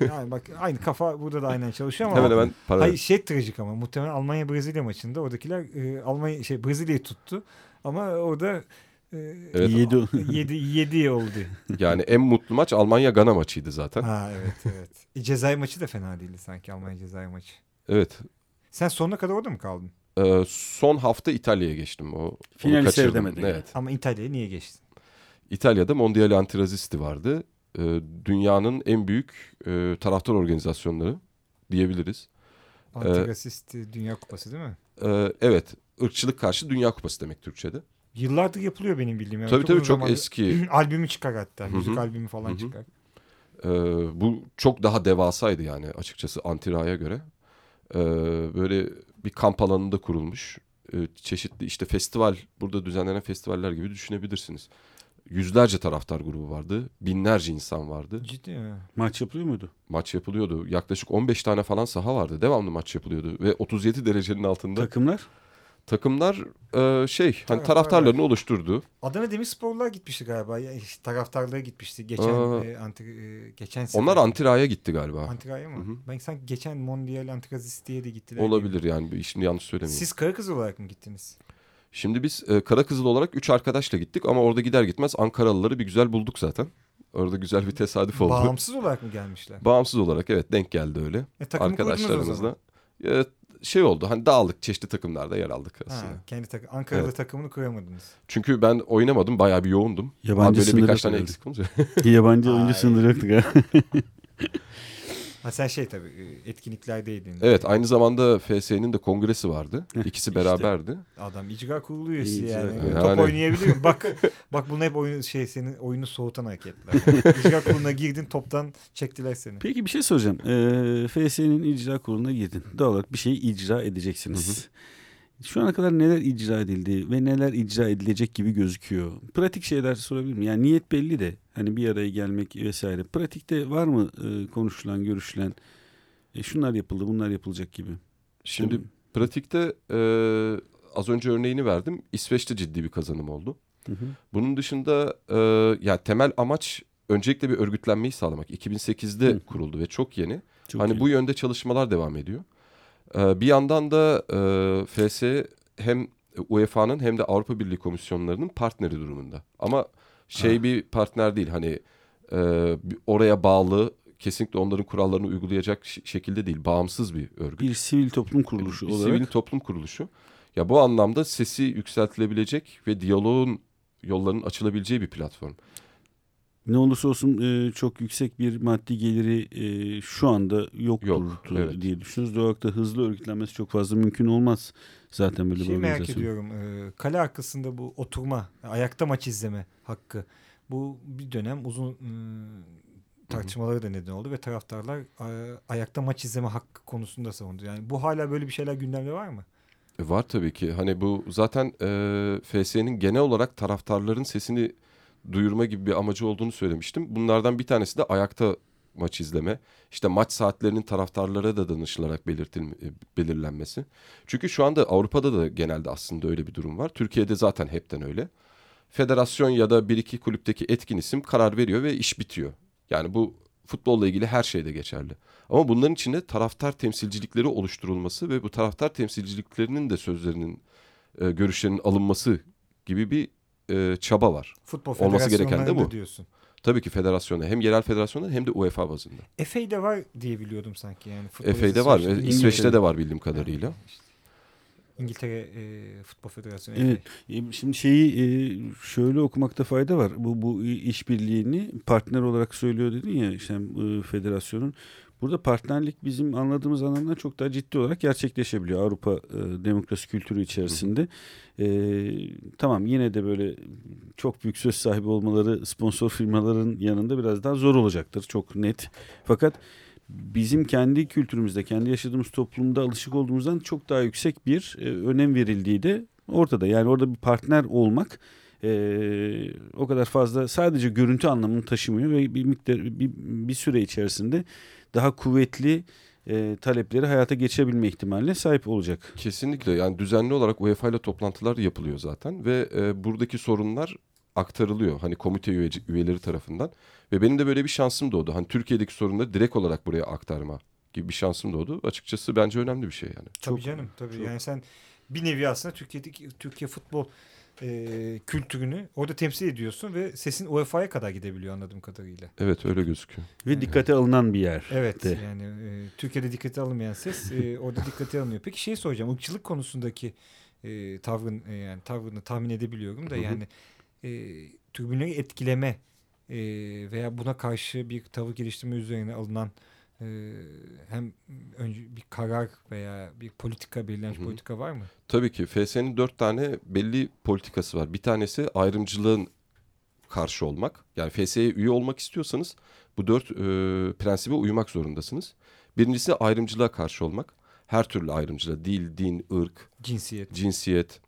Yani bak aynı kafa burada da aynen çalışıyor ama Hemen hemen para. Hayır şey trajik ama muhtemelen Almanya Brezilya maçında oradakiler e, Almanya şey Brezilya'yı tuttu ama orada Evet. Yedi. yedi yedi oldu. Yani en mutlu maç Almanya Gana maçıydı zaten. ha evet evet. E, Cezayir maçı da fena değildi sanki Almanya Cezayir maçı. Evet. Sen sonuna kadar orada mı kaldın? Ee, son hafta İtalya'ya geçtim. O, Finali seyredemedin. Evet. Ama İtalya'ya niye geçtin? İtalya'da Mondial Antirazisti vardı. Ee, dünyanın en büyük e, taraftar organizasyonları diyebiliriz. Antirasist Dünya Kupası değil mi? Ee, evet. ırkçılık karşı Dünya Kupası demek Türkçe'de. Yıllardır yapılıyor benim bildiğim. Evet, tabii tabii uzun çok zamandır- eski. albümü çıkar hatta. Hı hı. Müzik albümü falan Hı hı. çıkar. Ee, bu çok daha devasaydı yani açıkçası Antira'ya göre. Ee, böyle bir kamp alanında kurulmuş. Ee, çeşitli işte festival, burada düzenlenen festivaller gibi düşünebilirsiniz. Yüzlerce taraftar grubu vardı. Binlerce insan vardı. Ciddi mi? Maç yapılıyor muydu? Maç yapılıyordu. Yaklaşık 15 tane falan saha vardı. Devamlı maç yapılıyordu. Ve 37 derecenin altında. Takımlar? Takımlar e, şey hani Taraftarlar. taraftarlarını oluşturdu. Adana Demirsporlular gitmişti galiba. Ya, işte taraftarlığa gitmişti. Geçen Aa. e, anti, e, geçen sene. Onlar Antira'ya gitti galiba. Antira'ya mı? Hı hı. Ben sanki geçen Mondial Antikazist diye de gittiler. Olabilir yani bir- şimdi yanlış gibi. söylemeyeyim. Siz Karakız olarak mı gittiniz? Şimdi biz e, Kara Kızıl olarak 3 arkadaşla gittik ama orada gider gitmez Ankaralıları bir güzel bulduk zaten. Orada güzel bir tesadüf oldu. Bağımsız olarak mı gelmişler? Bağımsız olarak evet denk geldi öyle. E. Arkadaşlarımızla. E, şey oldu hani dağıldık çeşitli takımlarda yer aldık aslında. Ha, kendi takım. Ankaralı Evet. takımını kuramadınız. Çünkü ben oynamadım bayağı bir yoğundum. Yabancı Abi böyle birkaç tane eksik olunca. Yabancı oyuncu yoktu galiba. Ha sen şey tabii etkinliklerdeydin. Evet aynı zamanda FS'nin de kongresi vardı. İkisi işte. beraberdi. Adam icra kurulu üyesi İcra- yani. Yani. Top oynayabiliyor. Bak bak bunlar hep oyun şey senin oyunu soğutan hareketler. icra kuruluna girdin toptan çektiler seni. Peki bir şey soracağım. Ee, FS'nin icra kuruluna girdin. Doğal olarak bir şeyi icra edeceksiniz. Şu ana kadar neler icra edildi ve neler icra edilecek gibi gözüküyor? Pratik şeyler sorabilir miyim? Yani niyet belli de hani bir araya gelmek vesaire. Pratikte var mı e, konuşulan, görüşülen e, şunlar yapıldı, bunlar yapılacak gibi? Şimdi pratikte e, az önce örneğini verdim. İsveç'te ciddi bir kazanım oldu. Hı hı. Bunun dışında e, ya temel amaç öncelikle bir örgütlenmeyi sağlamak. 2008'de Hı. kuruldu ve çok yeni. Çok hani iyi. bu yönde çalışmalar devam ediyor. E, bir yandan da e, FS hem UEFA'nın hem de Avrupa Birliği komisyonlarının partneri durumunda. Ama şey Ha. bir partner değil hani e, bir- oraya bağlı kesinlikle onların kurallarını uygulayacak şekilde değil. Bağımsız bir örgüt. bir sivil toplum kuruluşu Bir olarak sivil toplum kuruluşu. Ya bu anlamda sesi yükseltilebilecek ve diyaloğun yollarının açılabileceği bir platform. Ne olursa olsun e, çok yüksek bir maddi geliri e, şu anda yoktur Yok, diye evet. düşünüyoruz. Doğal olarak da hızlı örgütlenmesi çok fazla mümkün olmaz zaten böyle bir Şey merak organizasyon. ediyorum. e, kale arkasında bu oturma, ayakta maç izleme hakkı. Bu bir dönem uzun e, tartışmaları da neden oldu ve taraftarlar e, ayakta maç izleme hakkı konusunda savundu. Yani bu hala böyle bir şeyler gündemde var mı? E, Var tabii ki. Hani bu zaten e, FS'nin genel olarak taraftarların sesini duyurma gibi bir amacı olduğunu söylemiştim. Bunlardan bir tanesi de ayakta maç izleme. İşte maç saatlerinin taraftarlara da danışılarak belirtilme, e, belirlenmesi. Çünkü şu anda Avrupa'da da genelde aslında öyle bir durum var. Türkiye'de zaten hepten öyle. Federasyon ya da bir iki kulüpteki etkin isim karar veriyor ve iş bitiyor. Yani bu futbolla ilgili her şeyde geçerli. Ama bunların içinde taraftar temsilcilikleri oluşturulması ve bu taraftar temsilciliklerinin de sözlerinin, e, görüşlerinin alınması gibi bir e, çaba var. Futbol Olması gereken de bu. diyorsun. Tabii ki federasyonda hem yerel federasyonda hem de UEFA bazında. FA'de var diye biliyordum sanki yani. Futbol FA'de var, Association- e, İsveç'te de var bildiğim kadarıyla. İşte İngiltere e, Futbol Federasyonu. Evet. E, Şimdi şeyi e, şöyle okumakta fayda var. Bu bu işbirliğini partner olarak söylüyor dedin ya işte e, federasyonun. Burada partnerlik bizim anladığımız anlamdan çok daha ciddi olarak gerçekleşebiliyor Avrupa e, demokrasi kültürü içerisinde. E, tamam yine de böyle çok büyük söz sahibi olmaları sponsor firmaların yanında biraz daha zor olacaktır. Çok net. Fakat bizim kendi kültürümüzde, kendi yaşadığımız toplumda alışık olduğumuzdan çok daha yüksek bir e, önem verildiği de ortada. Yani orada bir partner olmak e, o kadar fazla sadece görüntü anlamını taşımıyor ve bir miktar bir, bir süre içerisinde daha kuvvetli e, talepleri hayata geçirebilme ihtimaline sahip olacak. Kesinlikle yani düzenli olarak UEFA ile toplantılar yapılıyor zaten ve e, buradaki sorunlar aktarılıyor hani komite üyeleri tarafından ve benim de böyle bir şansım doğdu. Hani Türkiye'deki sorunları direkt olarak buraya aktarma gibi bir şansım doğdu. Açıkçası bence önemli bir şey yani. Tabii canım tabii. Yani sen bir nevi aslında Türkiye'deki Türkiye futbol e, kültürünü orada temsil ediyorsun ve sesin UEFA'ya kadar gidebiliyor anladığım kadarıyla. Evet öyle gözüküyor. Ve dikkate alınan bir yer. Evet de. yani e, Türkiye'de dikkate alınmayan ses e, orada dikkate alınıyor. Peki şey soracağım ırkçılık konusundaki e, tavrın e, yani tavrını tahmin edebiliyorum da Hı hı. yani e, tribünleri etkileme e, veya buna karşı bir tavır geliştirme üzerine alınan e, hem önce bir karar veya bir politika belirlenmiş Hı hı. politika var mı? Tabii ki FS'nin dört tane belli politikası var. Bir tanesi ayrımcılığın karşı olmak. Yani FS'ye üye olmak istiyorsanız bu dört e, prensibe uymak zorundasınız. Birincisi ayrımcılığa karşı olmak. Her türlü ayrımcılığa, dil, din, ırk, Cinsiyet. cinsiyet.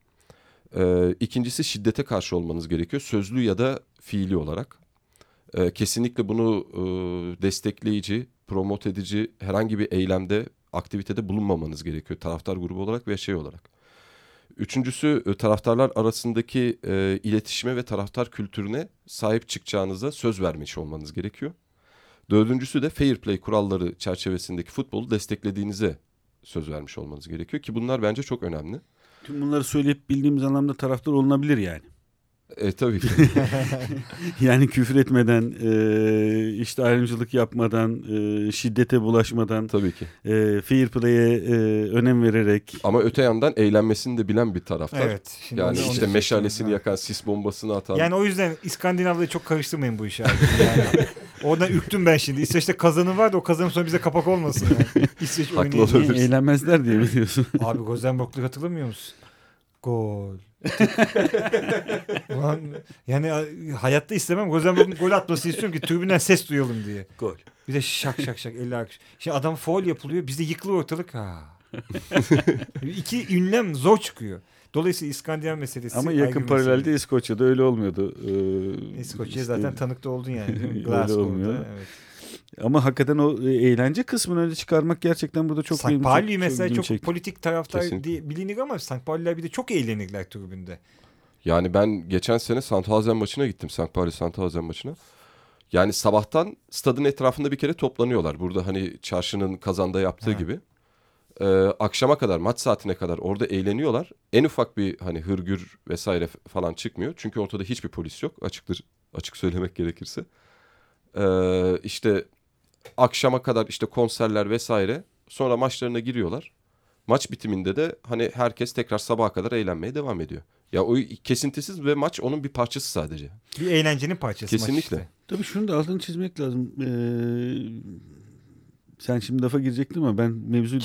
E, ikincisi şiddete karşı olmanız gerekiyor. Sözlü ya da fiili olarak. E, kesinlikle bunu e, destekleyici, promot edici herhangi bir eylemde, aktivitede bulunmamanız gerekiyor. Taraftar grubu olarak ve şey olarak. Üçüncüsü e, taraftarlar arasındaki e, iletişime ve taraftar kültürüne sahip çıkacağınıza söz vermiş olmanız gerekiyor. Dördüncüsü de fair play kuralları çerçevesindeki futbolu desteklediğinize söz vermiş olmanız gerekiyor ki bunlar bence çok önemli. Tüm bunları söyleyip bildiğimiz anlamda taraftar olunabilir yani. E, tabii ki. Yani küfür etmeden, e, işte ayrımcılık yapmadan, e, şiddete bulaşmadan, tabii ki. e, fair play'e e, önem vererek. Ama öte yandan eğlenmesini de bilen bir taraftar. Evet. şimdi Yani işte meşalesini yakan, sis bombasını atan. Yani o yüzden İskandinav'da çok karıştırmayın bu işi abi. Yani oradan ürktüm ben şimdi. İsveç'te kazanı var da o kazanın sonra bize kapak olmasın. Yani. İsveç Haklı oynayın. olabilir. Niye eğlenmezler diye biliyorsun. Abi Rosenborg'lu hatırlamıyor musun? Gol. Ulan, yani hayatta istemem Rosenborg'un gol atması istiyorum ki tribünden ses duyalım diye. Gol. Bir de şak şak şak 50 alkış. Şimdi adam foul yapılıyor bizde yıkılıyor ortalık. Ha. İki ünlem zor çıkıyor. Dolayısıyla İskandinav meselesi. Ama yakın paralelde. İskoçya'da öyle olmuyordu. Ee, İskoçya işte- zaten tanıkta oldun yani. Öyle Glasgow'da. olmuyor. Evet. Ama hakikaten o e, eğlence kısmını öne çıkarmak gerçekten burada çok benim Pauli çok- mesela çok çekti. politik taraftar Kesinlikle. diye bilinir ama St. Pauliler bir de çok eğlenirler tribünde. Yani ben geçen sene Sandhausen maçına gittim. St. Pauli Sandhausen maçına. Yani sabahtan stadın etrafında bir kere toplanıyorlar. Burada hani çarşının kazanda yaptığı Ha. gibi. Ee, akşama kadar maç saatine kadar orada eğleniyorlar. En ufak bir hani hırgür vesaire falan çıkmıyor. Çünkü ortada hiçbir polis yok. Açıktır açık söylemek gerekirse. Ee, işte akşama kadar işte konserler vesaire. Sonra maçlarına giriyorlar. Maç bitiminde de hani herkes tekrar sabaha kadar eğlenmeye devam ediyor. Ya o kesintisiz ve maç onun bir parçası sadece. Bir eğlencenin parçası maç Kesinlikle. işte. Tabii şunu da altını çizmek lazım. Ee, sen şimdi lafa girecektin ama ben mevzuyu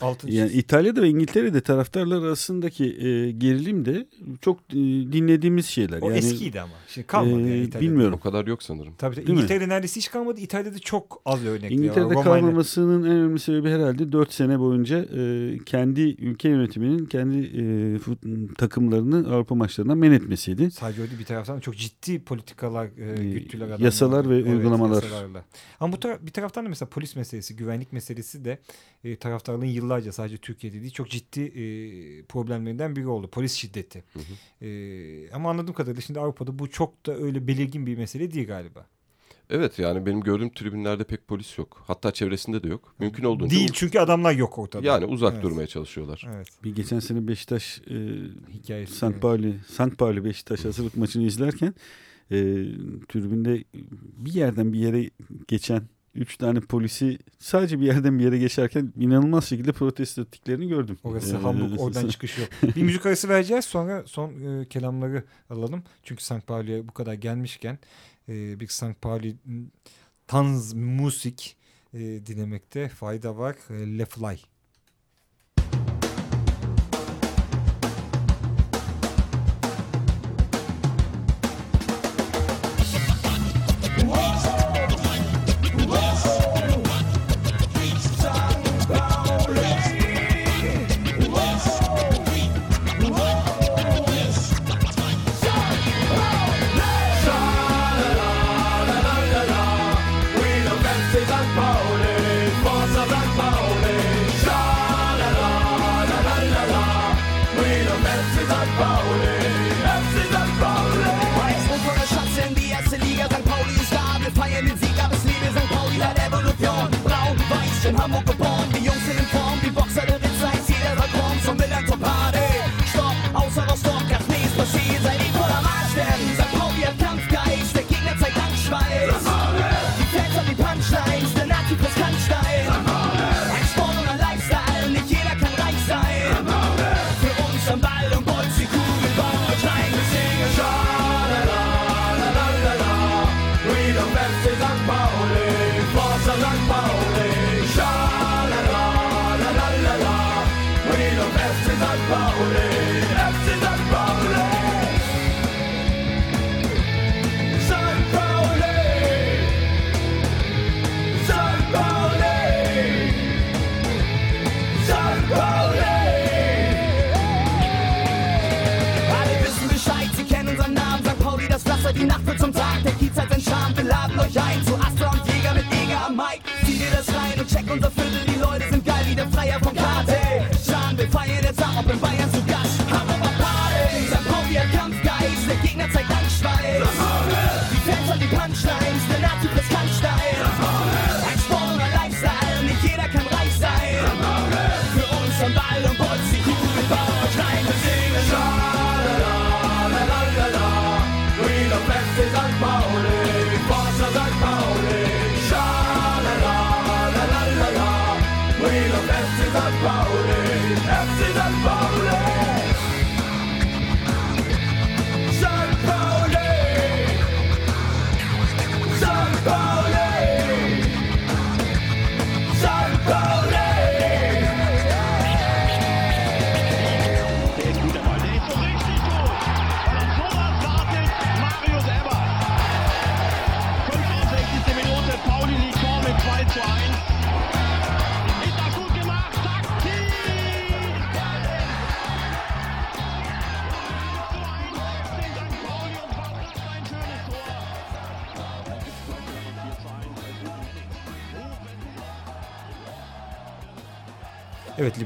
altını Yani. İtalya'da ve İngiltere'de taraftarlar arasındaki e, gerilim de çok e, dinlediğimiz şeyler. O yani, eskiydi ama. Şimdi kalmadı e, yani İtalya'da. bilmiyorum. O kadar yok sanırım. Tabii tabii. İngiltere'de neredeyse hiç kalmadı. İtalya'da çok az örnek. İngiltere'de var. Kalmamasının en önemli sebebi herhalde 4 sene boyunca e, kendi ülke yönetiminin kendi e, fut- takımlarını Avrupa maçlarından men etmesiydi. Sadece öyle bir taraftan çok ciddi politikalar e, Ee, güttüler adamlar. yasalar ve uygulamalar. yasalarla. Ama bu tara- bir taraftan da mesela polis meselesi, güvenlik meselesi de e, taraftarların yıllarca sadece Türkiye'de değil çok ciddi e, problemlerinden biri oldu. Polis şiddeti. E, ama anladığım kadarıyla şimdi Avrupa'da bu çok da öyle belirgin bir mesele değil galiba. Evet yani benim gördüğüm tribünlerde pek polis yok. Hatta çevresinde de yok. Mümkün olduğunca Değil çünkü adamlar yok ortada. yani uzak Evet. durmaya çalışıyorlar. Evet. Bir geçen sene Beşiktaş e, Hikayesi. St. Pauli, St. Pauli Beşiktaş hazırlık maçını izlerken e, tribünde bir yerden bir yere geçen üç tane polisi sadece bir yerden bir yere geçerken inanılmaz şekilde protesto ettiklerini gördüm. Orası E, Hamburg oradan çıkış yok. Bir müzik arası vereceğiz sonra son e, kelamları alalım. Çünkü St. Pauli'ye bu kadar gelmişken e, bir St. Pauli Tanz Musik e, dinlemekte fayda var. E, Le Fly. humble component.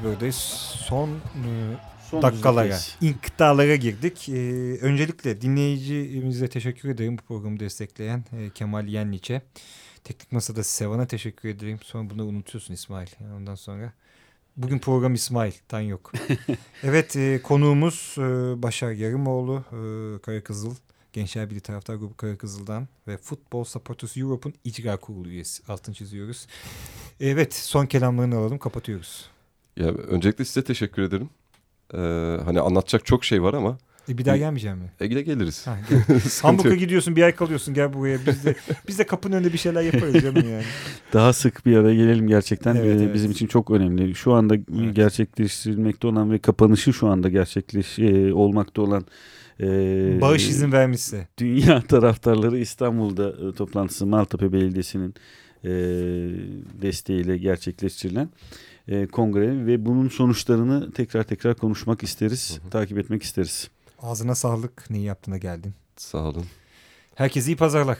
Libero'dayız. Son e, Son dakikalara, inkıtalara girdik. Ee, öncelikle dinleyicimize teşekkür ederim bu programı destekleyen e, Kemal Yenliç'e. Teknik Masa'da Sevan'a teşekkür ederim. Sonra bunu unutuyorsun İsmail. Yani ondan sonra. Bugün program İsmail, tan yok. evet e, konuğumuz e, Başar Yarımoğlu, e, Kara Kızıl. Gençler Birliği Taraftar Grubu Kara Kızıl'dan ve Football Supporters Europe'un icra kurulu üyesi. Altını çiziyoruz. Evet son kelamlarını alalım kapatıyoruz. Ya öncelikle size teşekkür ederim. Ee, hani anlatacak çok şey var ama E bir daha gelmeyeceğim mi? Ege'de geliriz. Ha, gel. Hamburg'a gidiyorsun bir ay kalıyorsun gel buraya. Biz de, biz de kapının önünde bir şeyler yaparız canım yani. Daha sık bir araya gelelim gerçekten Evet, Ee, evet. bizim için çok önemli. Şu anda Evet. gerçekleştirilmekte olan ve kapanışı şu anda gerçekleş e, olmakta olan e, Bağış izin vermişse. Dünya taraftarları İstanbul'da e, toplantısı Maltepe Belediyesi'nin e, desteğiyle gerçekleştirilen e, kongre ve bunun sonuçlarını tekrar tekrar konuşmak isteriz, takip etmek isteriz. Ağzına sağlık. Neyi yaptığına geldin. Sağ olun. Herkese iyi pazarlar.